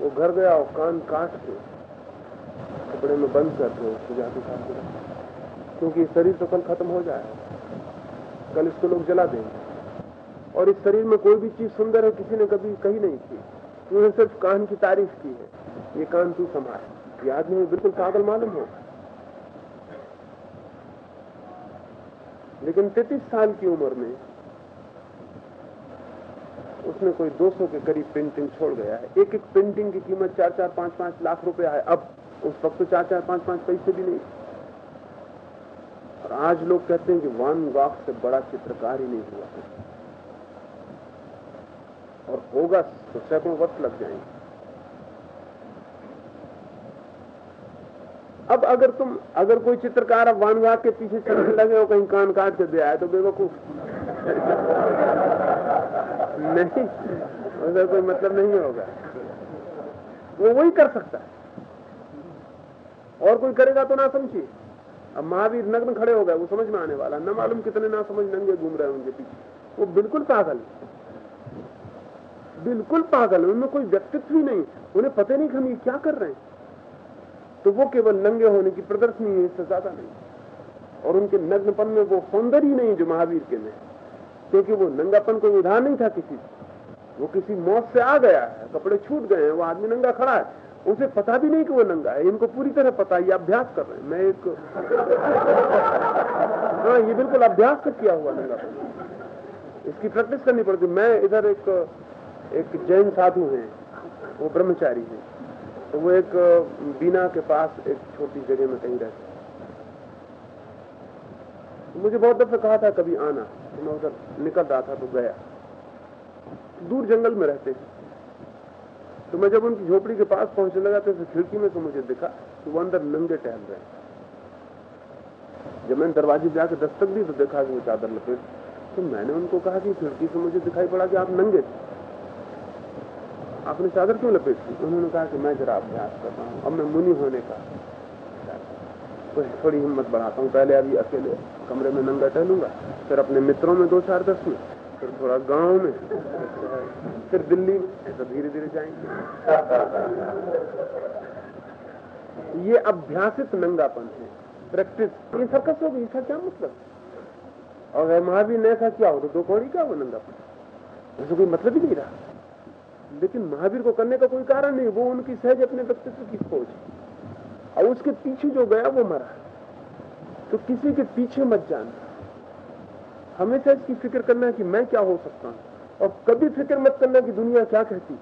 वो घर गया और कान काट के कपड़े में बंद करके उसको जाके काट के क्योंकि शरीर तो कल खत्म हो जाएगा। कल इसको लोग जला देंगे। और इस शरीर में कोई भी चीज़ सुंदर है, किसी ने कभी कही नहीं थी। उन्होंने सिर्फ़ कान की तारीफ़ की है। ये कान तू संभाल। ये आदमी बिल्कुल पागल मालूम हो लेकिन तैतीस साल की उम्र में उसने कोई 200 के करीब पेंटिंग छोड़ गया है। एक एक पेंटिंग की कीमत चार चार पाँच पाँच लाख रुपया है। अब उस वक्त तो चार चार पाँच पाँच पैसे भी नहीं। और आज लोग कहते हैं कि वान गॉक से बड़ा चित्रकार ही नहीं हुआ। और होगा तो सैकड़ों वर्ष लग जाएँगे। अब अगर तुम, अगर कोई चित्रकार अब वान गॉक के पीछे चलने लगे और कहीं कान काट के दे आए तो बेवकूफ़। नहीं उसका कोई मतलब नहीं होगा। वो वही कर सकता है। और कोई करेगा तो ना समझिए अब महावीर नग्न खड़े हो गए, वो समझ में आने वाला न मालूम कितने ना समझ नंगे घूम रहे उनके पीछे। वो बिल्कुल पागल बिल्कुल पागल उनमें कोई व्यक्तित्व ही नहीं उन्हें पता नहीं कि हम ये क्या कर रहे हैं। तो वो केवल नंगे होने की प्रदर्शनी है, इससे ज़्यादा नहीं। और उनके नग्नपन में वो सौंदर्य ही नहीं जो महावीर के में क्योंकि वो नंगापन कोई उधार नहीं था किसी वो किसी मौत से आ गया है, कपड़े छूट गए हैं, वो आदमी नंगा खड़ा है। उसे पता भी नहीं कि वो नंगा है। इनको पूरी तरह पता है, ये अभ्यास कर रहे हैं। मैं एक हाँ ये बिल्कुल अभ्यास कर किया हुआ नंगा इसकी प्रैक्टिस करनी पड़ती। मैं इधर एक एक जैन साधु हैं। वो ब्रह्मचारी है। तो वो एक, बीना के पास एक छोटी जगह में कहीं रहते मुझे बहुत दफे कहा था, कभी आना। तो मैं उधर निकल रहा था तो गया। दूर जंगल में रहते थे तो मैं जब उनकी झोपड़ी के पास पहुँचने लगा तो खिड़की में तो मुझे दिखा कि वो अंदर नंगे टहल रहे जब मैंने दरवाजे जाकर दस्तक दी तो देखा कि वो चादर लपेट तो मैंने उनको कहा कि खिड़की से मुझे दिखाई पड़ा कि आप नंगे थे। आपने चादर क्यों लपेट दी उन्होंने कहा कि मैं जरा अभ्यास कर रहा हूँ। अब मैं मुनि होने का तो थोड़ी हिम्मत बढ़ाता हूँ। पहले अभी अकेले कमरे में नंगा टहलूँगा, फिर अपने मित्रों में दो चार दस में। फिर थोड़ा गाँव में। फिर दिल्ली में। ऐसा धीरे धीरे जाएँगे। ये अभ्यासित नंगापन है। प्रैक्टिस ये सर्कस हो गई इसका क्या मतलब? और अगर महावीर ने ऐसा किया? हो तो दो कौड़ी क्या वो नंगापन। ऐसा कोई मतलब ही नहीं रहा। लेकिन महावीर को करने का कोई कारण नहीं। वो उनकी सहज अपने व्यक्तित्व की खोज। और उसके पीछे जो गया, वो मरा। तो किसी के पीछे मत जाना। हमेशा इसकी फ़िक्र करना कि मैं क्या हो सकता हूँ। और कभी फ़िक्र मत करना कि दुनिया क्या कहती।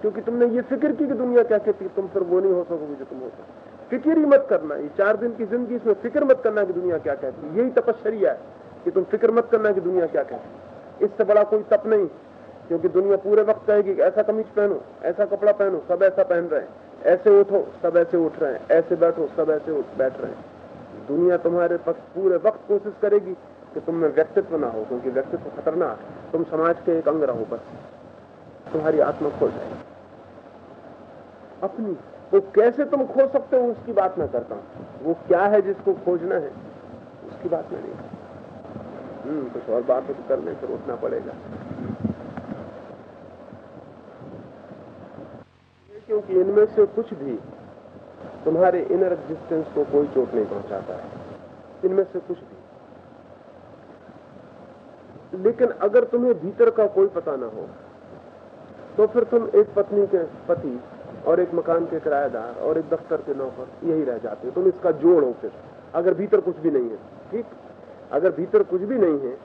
क्योंकि तुमने ये फ़िक्र की कि दुनिया क्या कहती तुम फिर वो नहीं हो सकोगे जो तुम हो सकते। फ़िक्र ही मत करना, ये चार दिन की ज़िंदगी, इसमें फ़िक्र मत करना कि दुनिया क्या कहती यही तपस्या है कि तुम फ़िक्र मत करना कि दुनिया क्या कहती इससे बड़ा कोई तप नहीं, क्योंकि दुनिया पूरे वक्त कहेगी, ऐसा कमीज पहनो, ऐसा कपड़ा पहनो, सब ऐसा पहन रहे हैं। ऐसे उठो, सब ऐसे उठ रहे हैं। ऐसे बैठो, सब ऐसे बैठ रहे हैं। दुनिया तुम्हारे पास पूरे वक्त कोशिश करेगी कि तुम में व्यक्तित्व ना हो, क्योंकि व्यक्तित्व खतरनाक तुम समाज के एक अंग रहो बस। तुम्हारी आत्मा खो जाएगी। अपनी, वो कैसे तुम खो सकते हो, उसकी बात मैं करता हूँ। वो क्या है जिसको खोजना है, उसकी बात मैं नहीं हम्म कुछ और बात तो करने फिर उठना पड़ेगा। क्योंकि इनमें से कुछ भी तुम्हारे इनर एग्जिस्टेंस को कोई चोट नहीं पहुंचाता है। इनमें से कुछ भी। लेकिन अगर तुम्हें भीतर का कोई पता ना हो तो फिर तुम एक पत्नी के पति और एक मकान के किराएदार और एक दफ्तर के नौकर यही रह जाते हो। तुम इसका जोड़ हो फिर। अगर भीतर कुछ भी नहीं है, ठीक? अगर भीतर कुछ भी नहीं है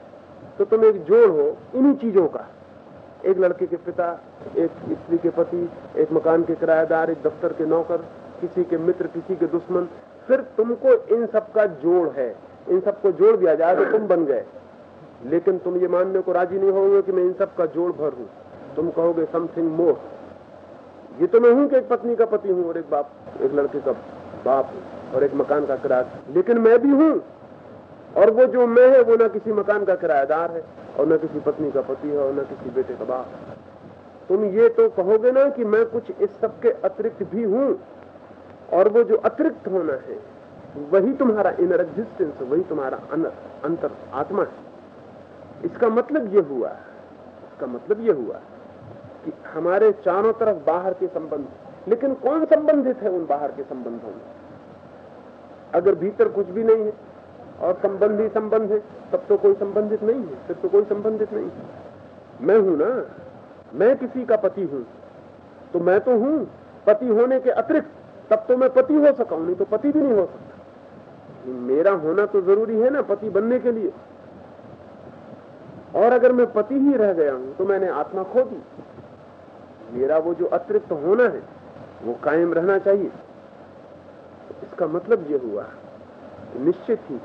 तो तुम एक जोड़ हो इन्हीं चीज़ों का। एक लड़के के पिता, एक स्त्री के पति, एक मकान के किराएदार, एक दफ्तर के नौकर किसी के मित्र, किसी के दुश्मन फिर तुमको इन सब का जोड़ है। इन सबको जोड़ दिया जाए तो तुम बन गए। लेकिन तुम ये मानने को राज़ी नहीं होगे कि मैं इन सब का जोड़ भर हूँ। तुम कहोगे, समथिंग मोर. ये तो मैं हूँ कि एक पत्नी का पति हूँ और एक बाप, एक लड़के का बाप और एक मकान का किराया। लेकिन मैं भी हूँ और वो जो मैं है, वो ना किसी मकान का किराएदार है और न किसी पत्नी का पति है और न किसी बेटे का बाप। तुम ये तो कहोगे ना कि मैं कुछ इस सब के अतिरिक्त भी हूँ। और वो जो अतिरिक्त होना है, वही तुम्हारा इनर एग्जिस्टेंस वही तुम्हारा अंतर आत्मा है। इसका मतलब ये हुआ, इसका मतलब ये हुआ कि हमारे चारों तरफ़ बाहर के संबंध, लेकिन कौन संबंधित है उन बाहर के संबंधों में? अगर भीतर कुछ भी नहीं है, और संबंध ही संबंध है, तब तो कोई संबंधित नहीं है, फिर तो कोई संबंधित नहीं है। मैं हूँ ना, मैं किसी का पति हूँ तो मैं तो हूँ पति होने के अतिरिक्त। तब तो मैं पति हो सका नहीं तो पति भी नहीं हो सकता। मेरा होना तो ज़रूरी है ना, पति बनने के लिए। और अगर मैं पति ही रह गया हूँ तो मैंने आत्मा खो दी। मेरा वो जो अतिरिक्त होना है, वो कायम रहना चाहिए। इसका मतलब ये हुआ निश्चित ही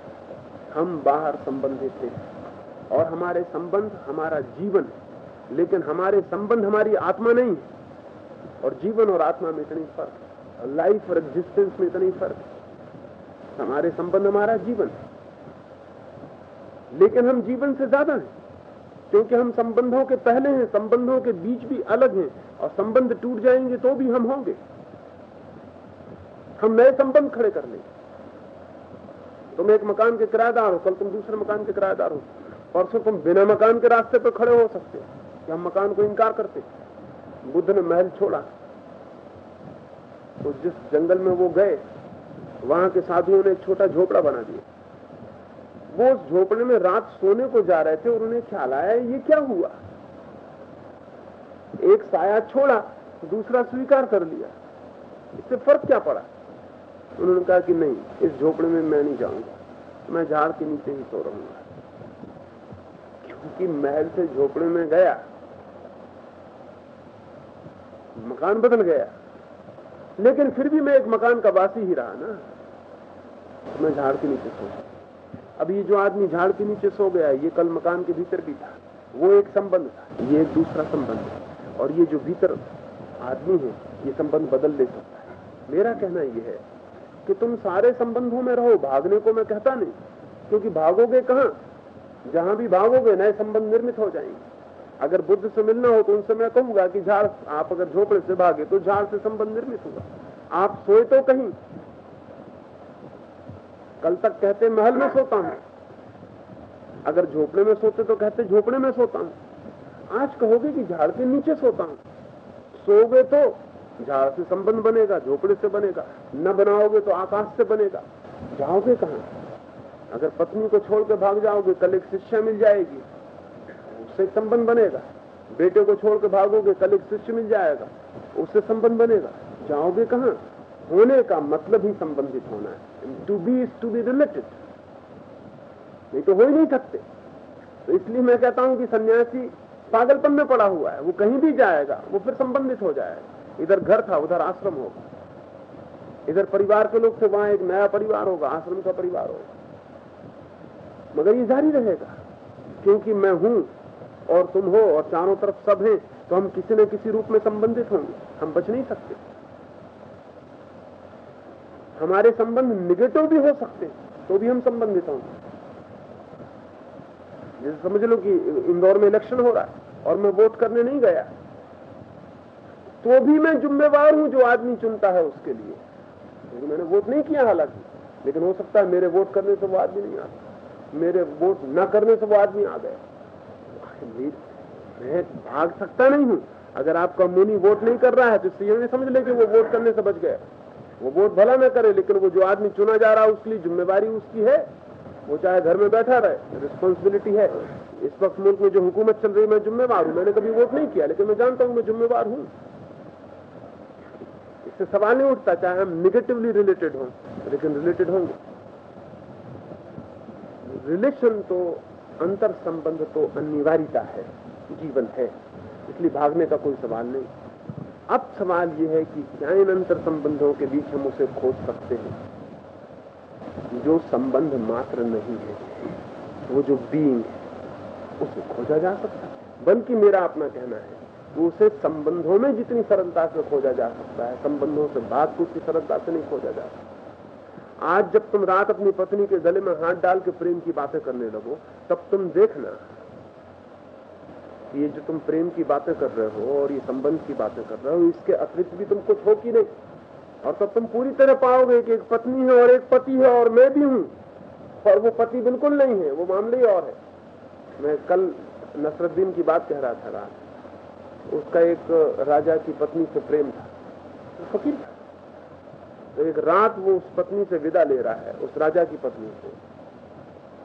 हम बाहर संबंधित थे और हमारे संबंध हमारा जीवन लेकिन हमारे संबंध हमारी आत्मा नहीं और जीवन और आत्मा में इतनी फ़र्क लाइफ और एग्जिस्टेंस में इतना ही फ़र्क हमारे संबंध हमारा जीवन लेकिन हम जीवन से ज़्यादा हैं, क्योंकि हम संबंधों के पहले हैं, संबंधों के बीच भी अलग हैं, और संबंध टूट जाएँगे तो भी हम होंगे। हम नए संबंध खड़े कर लेंगे। तुम एक मकान के किराएदार हो, कल तुम दूसरे मकान के किराएदार हो परसों तुम बिना मकान के रास्ते पर खड़े हो सकते हो कि हम मकान को इनकार करते बुद्ध ने महल छोड़ा। तो जिस जंगल में वो गए, वहाँ के साधुओं ने छोटा झोपड़ा बना दिया। वो उस झोपड़े में रात सोने को जा रहे थे और उन्हें ख्याल आया, ये क्या हुआ? एक साया छोड़ा, दूसरा स्वीकार कर लिया। इससे फ़र्क क्या पड़ा? उन्होंने कहा कि नहीं, इस झोपड़े में मैं नहीं जाऊँगा। मैं झाड़ के नीचे ही सो रहूँगा। क्योंकि महल से झोपड़े में गया, मकान बदल गया। लेकिन फिर भी मैं एक मकान का वासी ही रहा ना। मैं झाड़ के नीचे सो गया। अब ये जो आदमी झाड़ के नीचे सो गया, ये कल मकान के भीतर भी था। वो एक संबंध था, ये एक दूसरा संबंध है। और ये जो भीतर आदमी है, ये संबंध बदल ले सकता है। मेरा कहना यह है कि तुम सारे संबंधों में रहो, भागने को मैं कहता नहीं। क्योंकि भागोगे कहाँ? जहाँ भी भागोगे, नए संबंध निर्मित हो जाएँगे। अगर बुद्ध से मिलना हो तो उनसे मैं कहूँगा कि झाड़ आप अगर झोपड़े से भागे तो झाड़ से संबंध निर्मित होगा आप सोए तो कहीं। कल तक कहते, महल में सोता हूँ। अगर झोपड़े में सोते तो कहते, झोपड़े में सोता हूँ। आज कहोगे कि झाड़ के नीचे सोता हूँ। सोओगे तो झाड़ से संबंध बनेगा, झोपड़े से बनेगा। न बनाओगे तो आकाश से बनेगा। जाओगे कहाँ? अगर पत्नी को छोड़ के भाग जाओगे, कल एक शिष्या मिल जाएगी। उससे संबंध बनेगा। बेटे को छोड़ के भागोगे, कल एक शिष्य मिल जाएगा। उससे संबंध बनेगा। जाओगे कहाँ? होने का मतलब ही संबंधित होना है। To be is to be related नहीं तो हो ही नहीं सकते। तो इसलिए मैं कहता हूँ कि सन्यासी पागलपन में पड़ा हुआ है। वो कहीं भी जाएगा, वो फिर संबंधित हो जाएगा। इधर घर था, उधर आश्रम होगा। इधर परिवार के लोग थे, वहाँ एक नया परिवार होगा, आश्रम का परिवार होगा। मगर ये जारी रहेगा, क्योंकि मैं हूँ और तुम हो और चारों तरफ़ सब हैं तो हम किसी न किसी रूप में संबंधित होंगे। हम बच नहीं सकते। हमारे संबंध निगेटिव भी हो सकते तो भी हम संबंधित होंगे। जैसे समझ लो कि इंदौर में इलेक्शन हो रहा है और मैं वोट करने नहीं गया। तो भी मैं जिम्मेवार हूँ जो आदमी चुनता है उसके लिए। क्योंकि मैंने वोट नहीं किया हालाँकि, लेकिन हो सकता है मेरे वोट करने से वो आदमी नहीं आता मेरे वोट न करने से वो आदमी आ गया। मैं भाग सकता नहीं हूँ। अगर आपका मुनि वोट नहीं कर रहा है तो ये समझ ले कि वो वोट करने से बच गया। वो वोट भला न करे, लेकिन वो जो आदमी चुना जा रहा है, उसके जिम्मेवारी उसकी है। वो चाहे घर में बैठा रहे रिस्पॉन्सिबिलिटी है। इस वक्त मुल्क में जो हुकूमत चल रही मैं जिम्मेवार हूँ। मैंने कभी वोट नहीं किया, लेकिन मैं जानता हूँ, मैं जिम्मेवार हूँ। इससे सवाल नहीं उठता चाहे हम निगेटिवली रिलेटेड हों, लेकिन रिलेटेड होंगे। रिलेशन तो अंतर संबंध तो अनिवार्यता है, जीवन है, इसलिए भागने का कोई सवाल नहीं। अब सवाल यह है कि क्या इन अंतर संबंधों के बीच हम उसे खोज सकते हैं? जो संबंध मात्र नहीं है, वो जो बीइंग है, उसे खोजा जा सकता है। बल्कि मेरा अपना कहना है कि उसे संबंधों में जितनी सरलता से खोजा जा सकता है, संबंधों से बात उतनी सरलता से नहीं खोजा जा सकता। आज जब तुम रात अपनी पत्नी के गले में हाथ डाल के प्रेम की बातें करने लगो, तब तुम देखना ये जो तुम प्रेम की बातें कर रहे हो और ये संबंध की बातें कर रहे हो, इसके अतिरिक्त भी तुम कुछ हो कि नहीं? और तब तुम पूरी तरह पाओगे कि एक पत्नी है और एक पति है और मैं भी हूँ और वो पति बिल्कुल नहीं है, वो मामले ही और है। मैं कल नसरुद्दीन की बात कह रहा था रात। उसका एक राजा की पत्नी से प्रेम था। फकीर था। तो एक रात वो उस पत्नी से विदा ले रहा है, उस राजा की पत्नी से।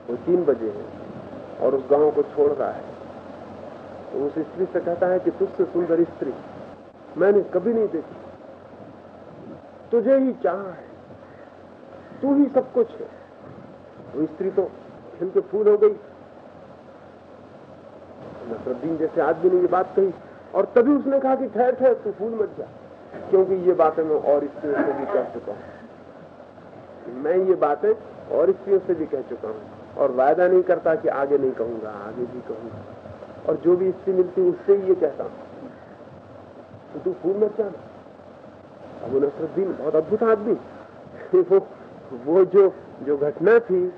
वो तीन बजे है और उस गाँव को छोड़ रहा है। तो उस स्त्री से कहता है कि तुझसे सुंदर स्त्री, मैंने कभी नहीं देखी। तुझे ही चाह है, तू ही सब कुछ है। वो स्त्री तो खिल के फूल हो गई। नसरुद्दीन जैसे आदमी ने ये बात कही और तभी उसने कहा कि ठहर ठहर, तू फूल मत जा। क्योंकि ये बातें मैं और स्त्रियों से भी कह चुका हूँ। मैं ये बातें और स्त्रियों से भी कह चुका हूँ और वायदा नहीं करता कि आगे नहीं कहूँगा, आगे भी कहूँगा। और जो भी स्त्री मिलती उससे ही ये कहता हूँ। तो तू फूल मत जाना अबू नसरुद्दीन बहुत अद्भुत आदमी। वो वो जो जो घटना थी,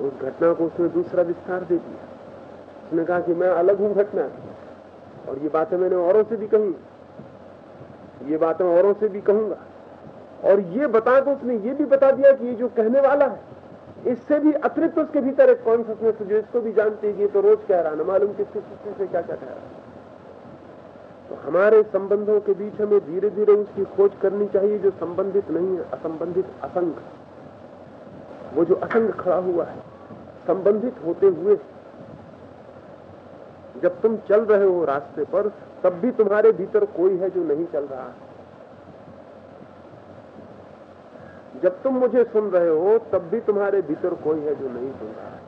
उस घटना को उसने दूसरा विस्तार दे दिया। उसने कहा कि मैं अलग हूँ घटना। और ये बातें मैंने औरों से भी कही। ये बातें औरों से भी कहूँगा। और ये बता तो उसने, ये भी बता दिया कि ये जो कहने वाला है, इससे भी अतिरिक्त उसके भीतर एक कॉन्सियसनेस जो इसको भी जानते हैं कि तो रोज कह रहा न मालूम किसकी सृष्टि से क्या क्या कह रहा है। तो हमारे संबंधों के बीच हमें धीरे धीरे उसकी खोज करनी चाहिए, जो संबंधित नहीं है, असंबंधित असंग। वो जो असंग खड़ा हुआ है, संबंधित होते हुए, जब तुम चल रहे हो रास्ते पर तब भी तुम्हारे भीतर कोई है जो नहीं चल रहा। है जब तुम मुझे सुन रहे हो, तब भी तुम्हारे भीतर कोई है जो नहीं सुन रहा। है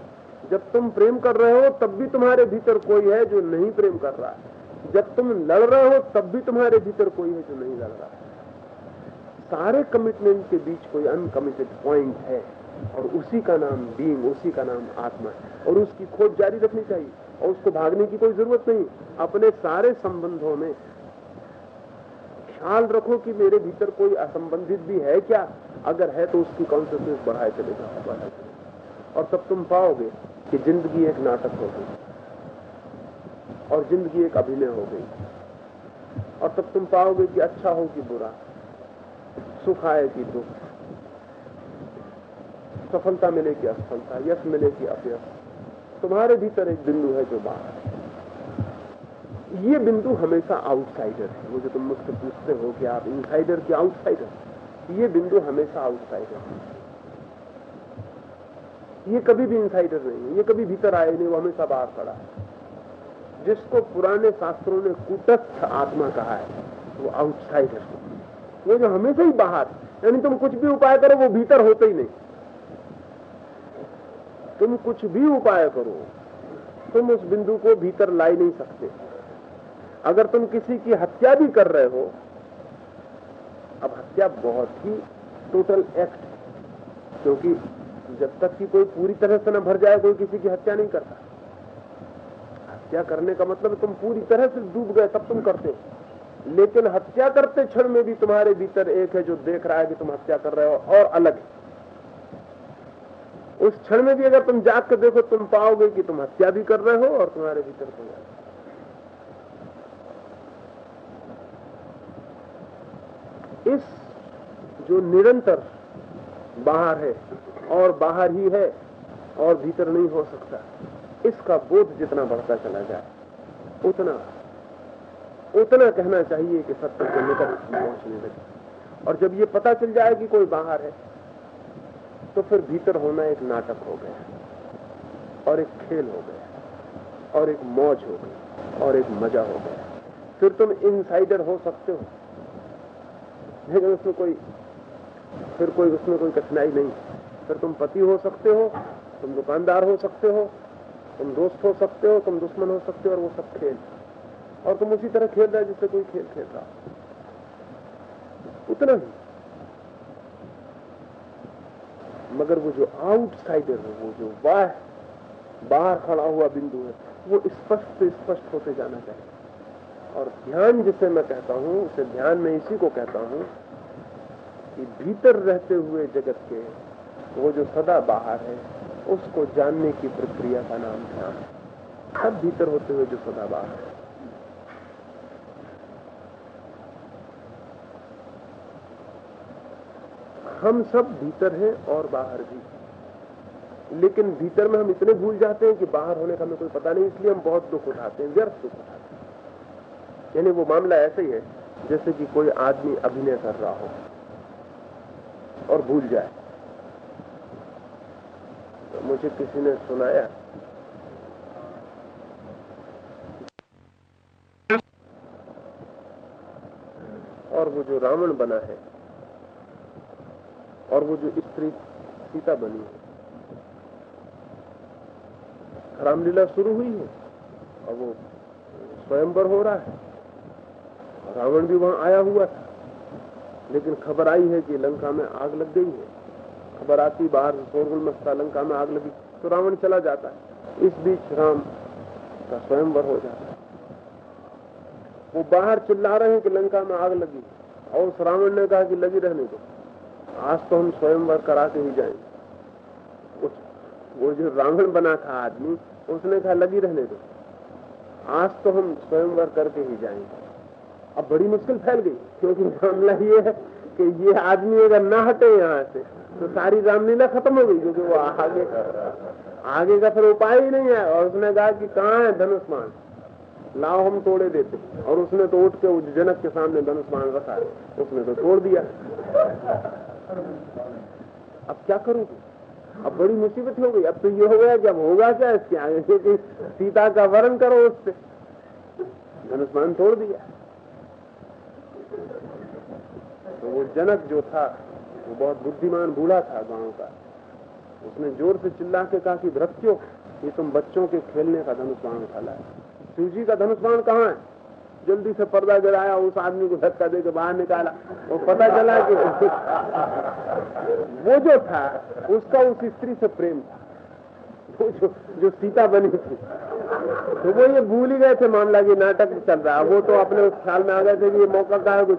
जब तुम प्रेम कर रहे हो, तब भी तुम्हारे भीतर कोई है जो नहीं प्रेम कर रहा। है जब तुम लड़ रहे हो, तब भी तुम्हारे भीतर कोई है जो नहीं लड़ रहा। है सारे कमिटमेंट के बीच कोई अनकमिटेड पॉइंट है, और उसी का नाम बीइंग उसी का नाम आत्मा है, और उसकी खोज जारी रखनी चाहिए। और उसको भागने की कोई ज़रूरत नहीं। अपने सारे संबंधों में ख्याल रखो कि मेरे भीतर कोई असंबंधित भी है क्या? अगर है तो उसकी कॉन्सियसनेस बढ़ाए चले जाओ और तब तुम पाओगे कि ज़िंदगी एक नाटक हो गई और ज़िंदगी एक अभिनय हो गई। और तब तुम पाओगे कि अच्छा हो कि बुरा, सुख आए कि दुख। सफलता मिले कि असफलता, यश मिले कि अपयश तुम्हारे भीतर एक बिंदु है जो बाहर है। ये बिंदु हमेशा आउटसाइडर है। वो जो तुम मुझसे पूछते हो कि आप इनसाइडर के आउटसाइडर ये बिंदु हमेशा आउटसाइडर है। ये कभी भी इनसाइडर नहीं है। ये कभी भीतर आए नहीं, वो हमेशा बाहर खड़ा है। जिसको पुराने शास्त्रों ने कुटस्थ आत्मा कहा है, वो आउटसाइडर वो जो हमेशा ही बाहर यानी तुम कुछ भी उपाय करो, वो भीतर होते ही नहीं। तुम कुछ भी उपाय करो, तुम उस बिंदु को भीतर ला नहीं सकते। अगर तुम किसी की हत्या भी कर रहे हो, अब हत्या बहुत ही टोटल एक्ट क्योंकि जब तक कि कोई पूरी तरह से न भर जाए, कोई किसी की हत्या नहीं करता। हत्या करने का मतलब तुम पूरी तरह से डूब गए, तब तुम करते हो। लेकिन हत्या करते क्षण में भी तुम्हारे भीतर एक है जो देख रहा है कि तुम हत्या कर रहे हो और अलग है। उस क्षण में भी अगर तुम जाग कर देखो, तुम पाओगे कि तुम हत्या भी कर रहे हो और तुम्हारे भीतर अलग इस जो निरंतर बाहर है और बाहर ही है और भीतर नहीं हो सकता, इसका बोध जितना बढ़ता चला जाए, उतना उतना कहना चाहिए कि सत्य के निकट पहुँचने लगे। और जब ये पता चल जाए कि कोई बाहर है तो फिर भीतर होना एक नाटक हो गया, और एक खेल हो गया, और एक मौज हो गई, और एक मज़ा हो गया। फिर तुम इनसाइडर हो सकते हो, लेकिन उसमें कोई, फिर कोई, उसमें कोई कठिनाई नहीं। फिर तुम पति हो सकते हो, तुम दुकानदार हो सकते हो, तुम दोस्त हो सकते हो, तुम दुश्मन हो सकते हो, और वो सब खेल। और तुम उसी तरह खेल रहे जिससे कोई खेल खेल रहा उतना ही। मगर वो जो आउटसाइडर है, वो जो वाह बाहर खड़ा हुआ बिंदु है, वो स्पष्ट से स्पष्ट होते जाना चाहिए। और ध्यान जिसे मैं कहता हूँ, उसे ध्यान में इसी को कहता हूँ कि भीतर रहते हुए जगत के वो जो सदा बाहर है, उसको जानने की प्रक्रिया का नाम ध्यान सब भीतर होते हुए जो सदा बाहर है। हम सब भीतर हैं और बाहर भी। लेकिन भीतर में हम इतने भूल जाते हैं कि बाहर होने का हमें कोई पता नहीं, इसलिए हम बहुत दुख उठाते हैं, व्यर्थ दुख उठाते हैं। यानी वो मामला ऐसे ही है, जैसे कि कोई आदमी अभिनय कर रहा हो और भूल जाए। तो मुझे किसी ने सुनाया। और वो जो रावण बना है और वो जो स्त्री सीता बनी है। रामलीला शुरू हुई है, और वो स्वयंवर हो रहा है। रावण भी वहाँ आया हुआ था, लेकिन खबर आई है कि लंका में आग लग गई है। खबर आती बाहर शोरगुल मस्ता लंका में आग लगी तो रावण चला जाता है। इस बीच राम का स्वयंवर हो जाता है। वो बाहर चिल्ला रहे हैं कि लंका में आग लगी। और उस रावण ने कहा कि लगी रहने दो। आज तो हम स्वयंवर करा के ही जाएँगे उस, वो जो रावण बना था आदमी, उसने कहा, लगी रहने दो। आज तो हम स्वयंवर करके ही जाएँगे अब बड़ी मुश्किल फैल गई, क्योंकि मामला ये है कि ये आदमी अगर ना हटे यहाँ से तो सारी रामलीला खत्म हो गई, क्योंकि वो आगे आगे का फिर उपाय ही नहीं है। और उसने कहा कि कहाँ है धनुष्मान लाओ, हम तोड़े देते और उसने तो उठ के उस जनक के सामने धनुष्मान रखा। उसने तो तोड़ दिया। अब क्या करोगे? अब बड़ी मुसीबत हो गई। अब तो ये हो गया जब होगा क्या इसके आगे? क्योंकि सीता का वर्ण करो उससे। धनुष्मान तोड़ दिया। तो वो जनक जो था, वो बहुत बुद्धिमान बूढ़ा था गाँव का। उसने ज़ोर से चिल्ला के कहा कि भ्रत्यो ये तुम बच्चों के खेलने का धनुष्मान उठा लाए शिव जी का धनुष्मान कहाँ है? जल्दी से पर्दा गिराया उस आदमी को धक्का दे के बाहर निकाला। वो पता चला कि वो जो था, उसका उस स्त्री से प्रेम वो जो जो सीता बनी थी। तो वो ये भूल ही गए थे मामला की नाटक चल रहा। वो तो अपने उस ख्याल में आ गए थे कि ये मौका का है कुछ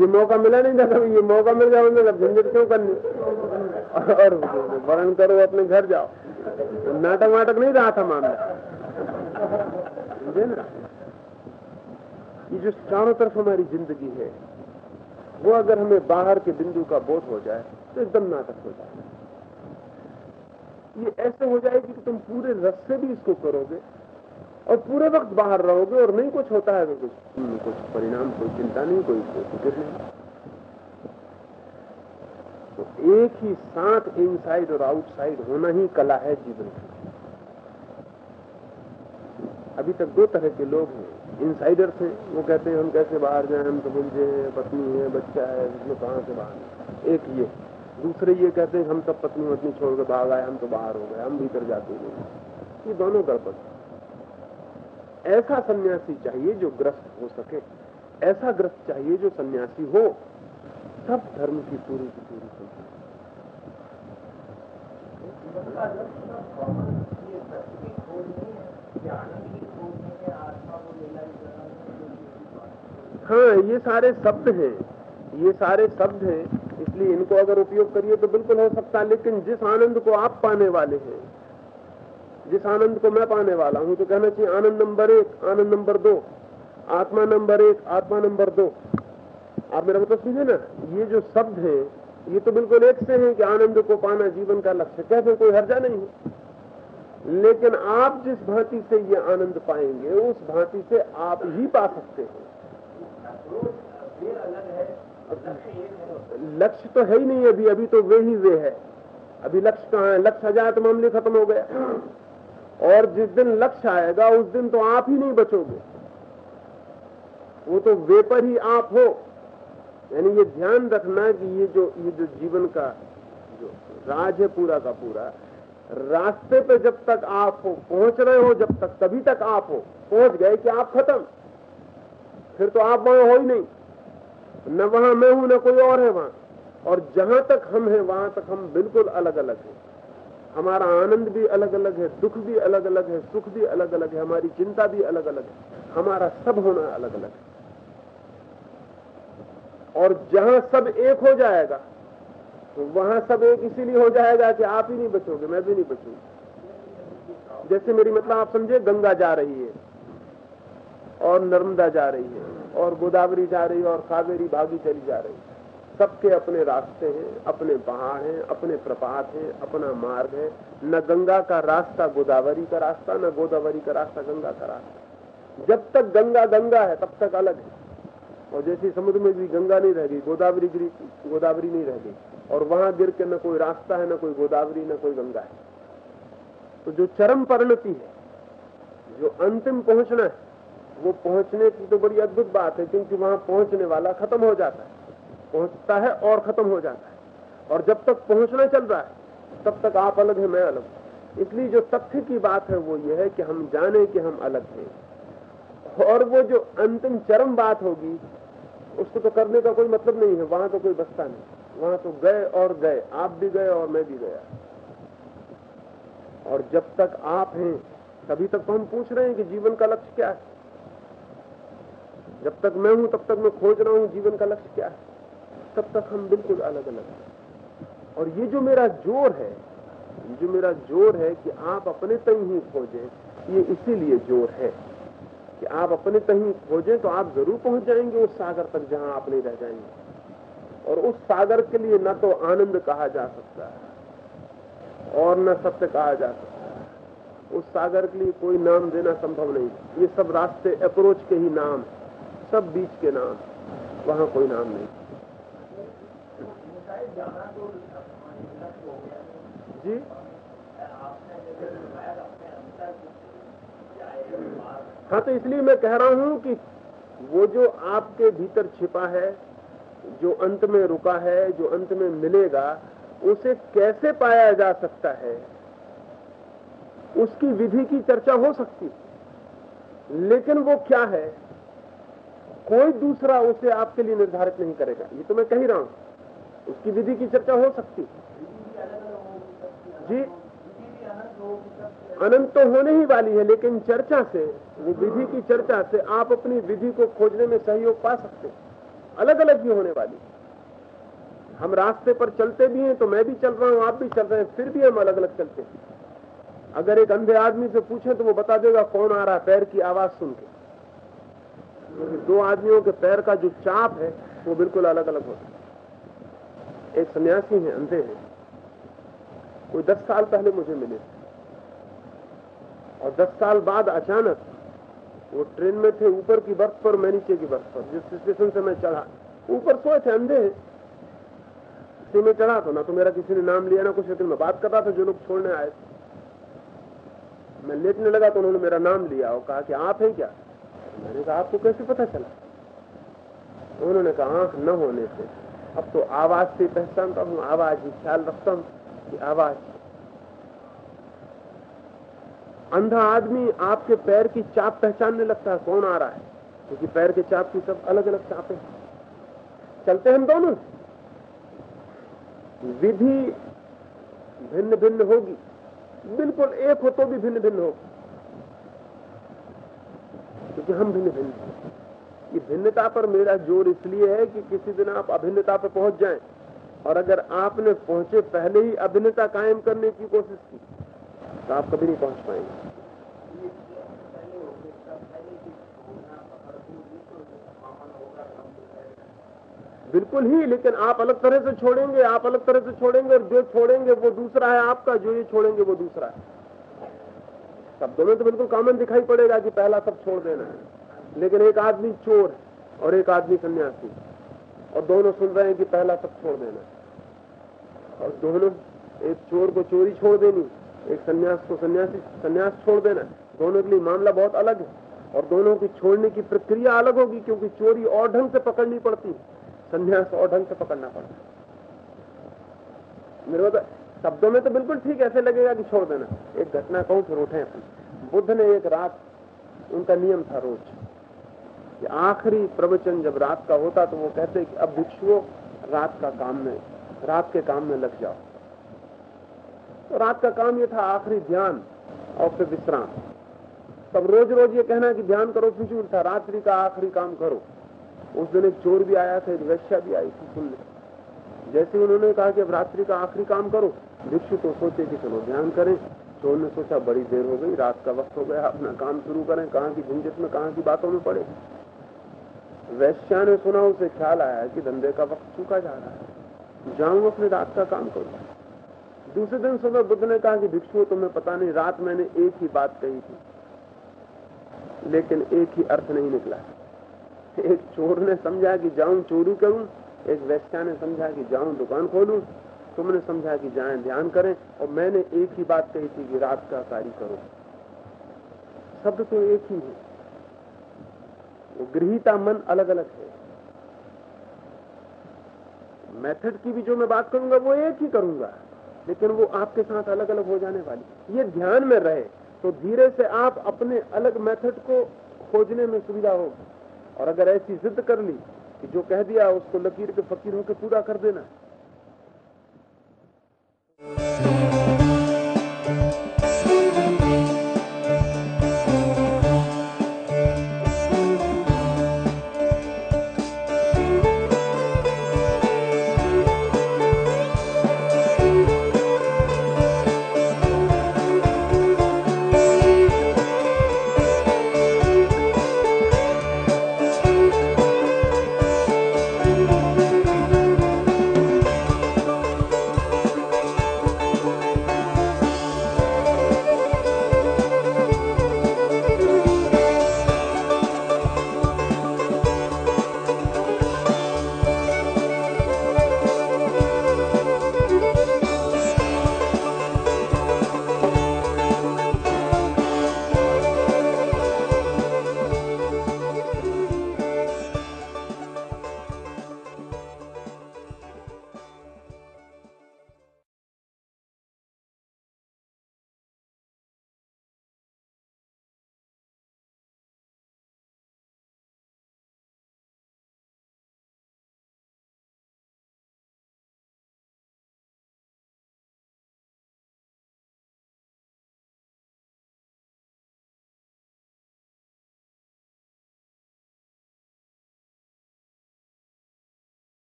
ये मौका मिला नहीं था कभी। ये मौका मिल उन्होंने झंझट क्यों करनी? और वर्ण करो, अपने घर जाओ। नाटक वाटक नहीं रहा था मामला। ना? ये जो चारों तरफ़ हमारी ज़िंदगी है, वो अगर हमें बाहर के बिंदु का बोध हो जाए तो एकदम नाटक हो जाए। ये ऐसे हो जाएगी कि तुम पूरे रस से भी इसको करोगे और पूरे वक्त बाहर रहोगे और नहीं कुछ होता है तो कुछ कुछ परिणाम, कोई चिंता नहीं, कोई फ़िक्र नहीं। तो एक ही साथ इनसाइड और आउटसाइड होना ही कला है जीवन की। अभी तक दो तरह के लोग हैं। इनसाइडर्स हैं, वो कहते हैं, हम कैसे बाहर जाएँ? हम तो मुझे पत्नी है, बच्चा है, इसमें कहाँ से बाहर एक ये। दूसरे ये कहते हैं, हम सब पत्नी वत्नी छोड़ के भाग आए, हम तो बाहर हो गए, हम भीतर जाते नहीं ये दोनों गड़बड़ ऐसा सन्यासी चाहिए जो ग्रस्त हो सके। ऐसा ग्रस्त चाहिए जो सन्यासी हो। सब धर्म की पूरी की पूरी। हाँ ये सारे शब्द हैं ये सारे शब्द हैं, इसलिए इनको अगर उपयोग करिए तो बिल्कुल हो सकता है, लेकिन जिस आनंद को आप पाने वाले हैं, जिस आनंद को मैं पाने वाला हूँ तो कहना चाहिए आनंद नंबर एक, आनंद नंबर दो, आत्मा नंबर एक, आत्मा नंबर दो आप मेरा मतलब समझे ना? ये जो शब्द है ये तो बिल्कुल एक से है कि आनंद को पाना जीवन का लक्ष्य। हैं, कोई हर्जा नहीं? है लेकिन आप जिस भांति से ये आनंद पाएँगे उस भांति से आप ही पा सकते हैं। लक्ष्य तो है ही नहीं अभी। अभी तो वे ही वे है। अभी लक्ष्य कहाँ है? लक्ष्य आ जाए तो मामले खत्म हो गया और जिस दिन लक्ष्य आएगा उस दिन तो आप ही नहीं बचोगे। वो तो वे पर ही आप हो। यानी ये ध्यान रखना कि ये जो ये जो जीवन का, जो राज है पूरा का पूरा, रास्ते पे जब तक आप हो, पहुँच रहे हो, जब तक तभी तक आप हो, पहुँच गए कि आप खत्म। फिर तो आप वहाँ हो ही नहीं। न वहाँ मैं हूँ, न कोई और है वहाँ। और जहाँ तक हम हैं, वहाँ तक हम बिल्कुल अलग अलग हैं। हमारा आनंद भी अलग अलग है, दुख भी अलग अलग है, सुख भी अलग अलग है, हमारी चिंता भी अलग अलग है। हमारा सब होना अलग अलग है। और जहाँ सब एक हो जाएगा तो वहाँ सब एक इसीलिए हो जाएगा कि आप ही नहीं बचोगे, मैं भी नहीं बचूँगा। जैसे मेरी मतलब आप समझे, गंगा जा रही है, और नर्मदा जा रही है, और गोदावरी जा रही है, और कावेरी भागी चली जा रही है। सबके अपने रास्ते हैं, अपने पहाड़ हैं, अपने प्रपात हैं, अपना मार्ग है। न गंगा का रास्ता गोदावरी का रास्ता, न गोदावरी का रास्ता गंगा का रास्ता। जब तक गंगा गंगा है, तब तक अलग है। और जैसे समुद्र में भी गंगा नहीं रह गई, गोदावरी गिरी, गोदावरी नहीं रह गई। और वहाँ गिर के न कोई रास्ता है, न कोई गोदावरी, न कोई गंगा है। तो जो चरम परिणति है, जो अंतिम पहुँचना है, वो पहुँचने की तो बड़ी अद्भुत बात है, क्योंकि वहाँ पहुँचने वाला खत्म हो जाता है। पहुँचता है और खत्म हो जाता है। और जब तक पहुँचना चल रहा है, तब तक आप अलग है, मैं अलग इसलिए जो तथ्य की बात है, वो ये है कि हम जाने कि हम अलग हैं। और वो जो अंतिम चरम बात होगी उसको तो करने का कोई मतलब नहीं है, वहाँ तो कोई बसता नहीं। वहाँ तो गए और गए, आप भी गए और मैं भी गया। और जब तक आप हैं, तभी तक तो हम पूछ रहे हैं कि जीवन का लक्ष्य क्या है। जब तक मैं हूँ, तब तक मैं खोज रहा हूँ जीवन का लक्ष्य क्या है। तब तक हम बिल्कुल अलग अलग हैं। और ये जो मेरा ज़ोर है, ये जो मेरा ज़ोर है कि आप अपने तय ही खोजें, ये इसीलिए ज़ोर है। कि आप अपने कहीं खोजें तो आप ज़रूर पहुँच जाएँगे उस सागर तक जहाँ आप नहीं रह जाएँगे। और उस सागर के लिए न तो आनंद कहा जा सकता है, और न सत्य कहा जा सकता है। उस सागर के लिए कोई नाम देना संभव नहीं। ये सब रास्ते अप्रोच के ही नाम, सब बीच के नाम, वहाँ कोई नाम नहीं। जी आपने जैसे बताया अपने अंतर जाए मार्ग हाँ तो इसलिए मैं कह रहा हूँ कि वो जो आपके भीतर छिपा है, जो अंत में रुका है, जो अंत में मिलेगा, उसे कैसे पाया जा सकता है? उसकी विधि की चर्चा हो सकती लेकिन वो क्या है? कोई दूसरा उसे आपके लिए निर्धारित नहीं करेगा। ये तो मैं कह ही रहा हूँ, उसकी विधि की चर्चा हो सकती जी? अनंत तो होने ही वाली है, लेकिन चर्चा से वो विधि की चर्चा से आप अपनी विधि को खोजने में सहयोग पा सकते अलग अलग ही होने वाली हम रास्ते पर चलते भी हैं तो मैं भी चल रहा हूँ, आप भी चल रहे हैं, फिर भी हम अलग अलग चलते हैं। अगर एक अंधे आदमी से पूछे तो वो बता देगा, कौन आ रहा है? पैर की आवाज़ सुन के। क्योंकि दो आदमियों के पैर का जो चाप है, वो बिल्कुल अलग अलग होता है। एक सन्यासी है, अंधे हैं। कोई दस साल पहले मुझे मिले और दस साल बाद अचानक वो ट्रेन में थे ऊपर की बर्थ पर, मैं नीचे की बर्थ पर। जिस स्टेशन से मैं चढ़ा, ऊपर सोए थे, अंधे हैं। में चढ़ा तो ना तो मेरा किसी ने नाम लिया, ना कुछ, लेकिन मैं बात कर रहा था, जो लोग छोड़ने आए थे। मैं लेटने लगा तो उन्होंने मेरा नाम लिया और कहा कि आप हैं क्या? मैंने कहा, आपको कैसे पता चला? उन्होंने कहा, आँख न होने से। अब तो आवाज़ से पहचानता हूँ, आवाज़ ही ख्याल रखता हूँ कि आवाज़ अंधा आदमी आपके पैर की चाप पहचानने लगता है, कौन आ रहा है? क्योंकि पैर के चाप की सब अलग अलग चापे चलते हम दोनों। विधि भिन्न भिन्न होगी। बिल्कुल एक हो तो भी भिन्न भिन्न हो। क्योंकि हम भिन्न भिन्न ये भिन्नता पर मेरा ज़ोर इसलिए है कि किसी दिन आप अभिन्नता पर पहुँच जाएँ। और अगर आपने पहुँचे पहले ही अभिन्नता कायम करने की कोशिश की तो आप कभी नहीं पहुँच पाएँगे। बिल्कुल ही, लेकिन आप अलग तरह से छोड़ेंगे, आप अलग तरह से छोड़ेंगे, और जो छोड़ेंगे वो दूसरा है आपका, जो ये छोड़ेंगे वो दूसरा है। शब्दों में तो बिल्कुल कॉमन दिखाई पड़ेगा कि पहला सब छोड़ देना है। लेकिन एक आदमी चोर और एक आदमी सन्यासी, और दोनों सुन रहे हैं कि पहला सब छोड़ देना है। और दोनों एक चोर को चोरी छोड़ देनी एक सन्यास को सन्यासी, सन्यास छोड़ देना। दोनों के लिए मामला बहुत अलग है। और दोनों की छोड़ने की प्रक्रिया अलग होगी, क्योंकि चोरी और ढंग से पकड़नी पड़ती है। संन्यास और ढंग से पकड़ना पड़ता मेरे तो शब्दों में तो बिल्कुल ठीक ऐसे लगेगा कि छोड़ देना। एक घटना कहूँ, फिर उठे अपन। बुद्ध ने एक रात, उनका नियम था रोज, कि आखिरी प्रवचन जब रात का होता तो वो कहते कि अब भिक्षुओं रात का काम में, रात के काम में लग जाओ। तो रात का काम ये था आखिरी ध्यान और फिर विश्राम। तब रोज रोज ये कहना कि ध्यान करो, फिजूल था, रात्रि का आखिरी काम करो। उस दिन एक चोर भी आया था, एक वैश्या भी आई थी सुनने। जैसे उन्होंने कहा कि अब रात्रि का आखिरी काम करो भिक्षु तो सोचे कि चलो ध्यान करें। चोर ने सोचा बड़ी देर हो गई, रात का वक्त हो गया, अपना काम शुरू करें, कहाँ की झंझट में, कहाँ की बातों में पड़े। वैश्या ने सुना, उसे ख्याल आया कि धंधे का वक्त चूका जा रहा है। जाऊँ अपने रात का काम करूँ। दूसरे दिन सुबह बुद्ध ने कहा कि भिक्षु, तुम्हें पता नहीं, रात मैंने एक ही बात कही थी, लेकिन एक ही अर्थ नहीं निकला। एक चोर ने समझा कि जाऊँ चोरी करूँ, एक वैश्या ने समझा कि जाऊँ दुकान खोलूं, तुमने समझा कि जाएँ ध्यान करें, और मैंने एक ही बात कही थी कि रात का कार्य करो। शब्द तो एक ही है। वो गृहिता मन अलग अलग है। मेथड की भी जो मैं बात करूँगा, वो एक ही करूँगा। लेकिन वो आपके साथ अलग अलग हो जाने वाली। ये ध्यान में रहे तो धीरे से आप अपने अलग मेथड को खोजने में सुविधा होगी। और अगर ऐसी जिद कर ली कि जो कह दिया उसको लकीर के फकीर होकर पूरा कर देना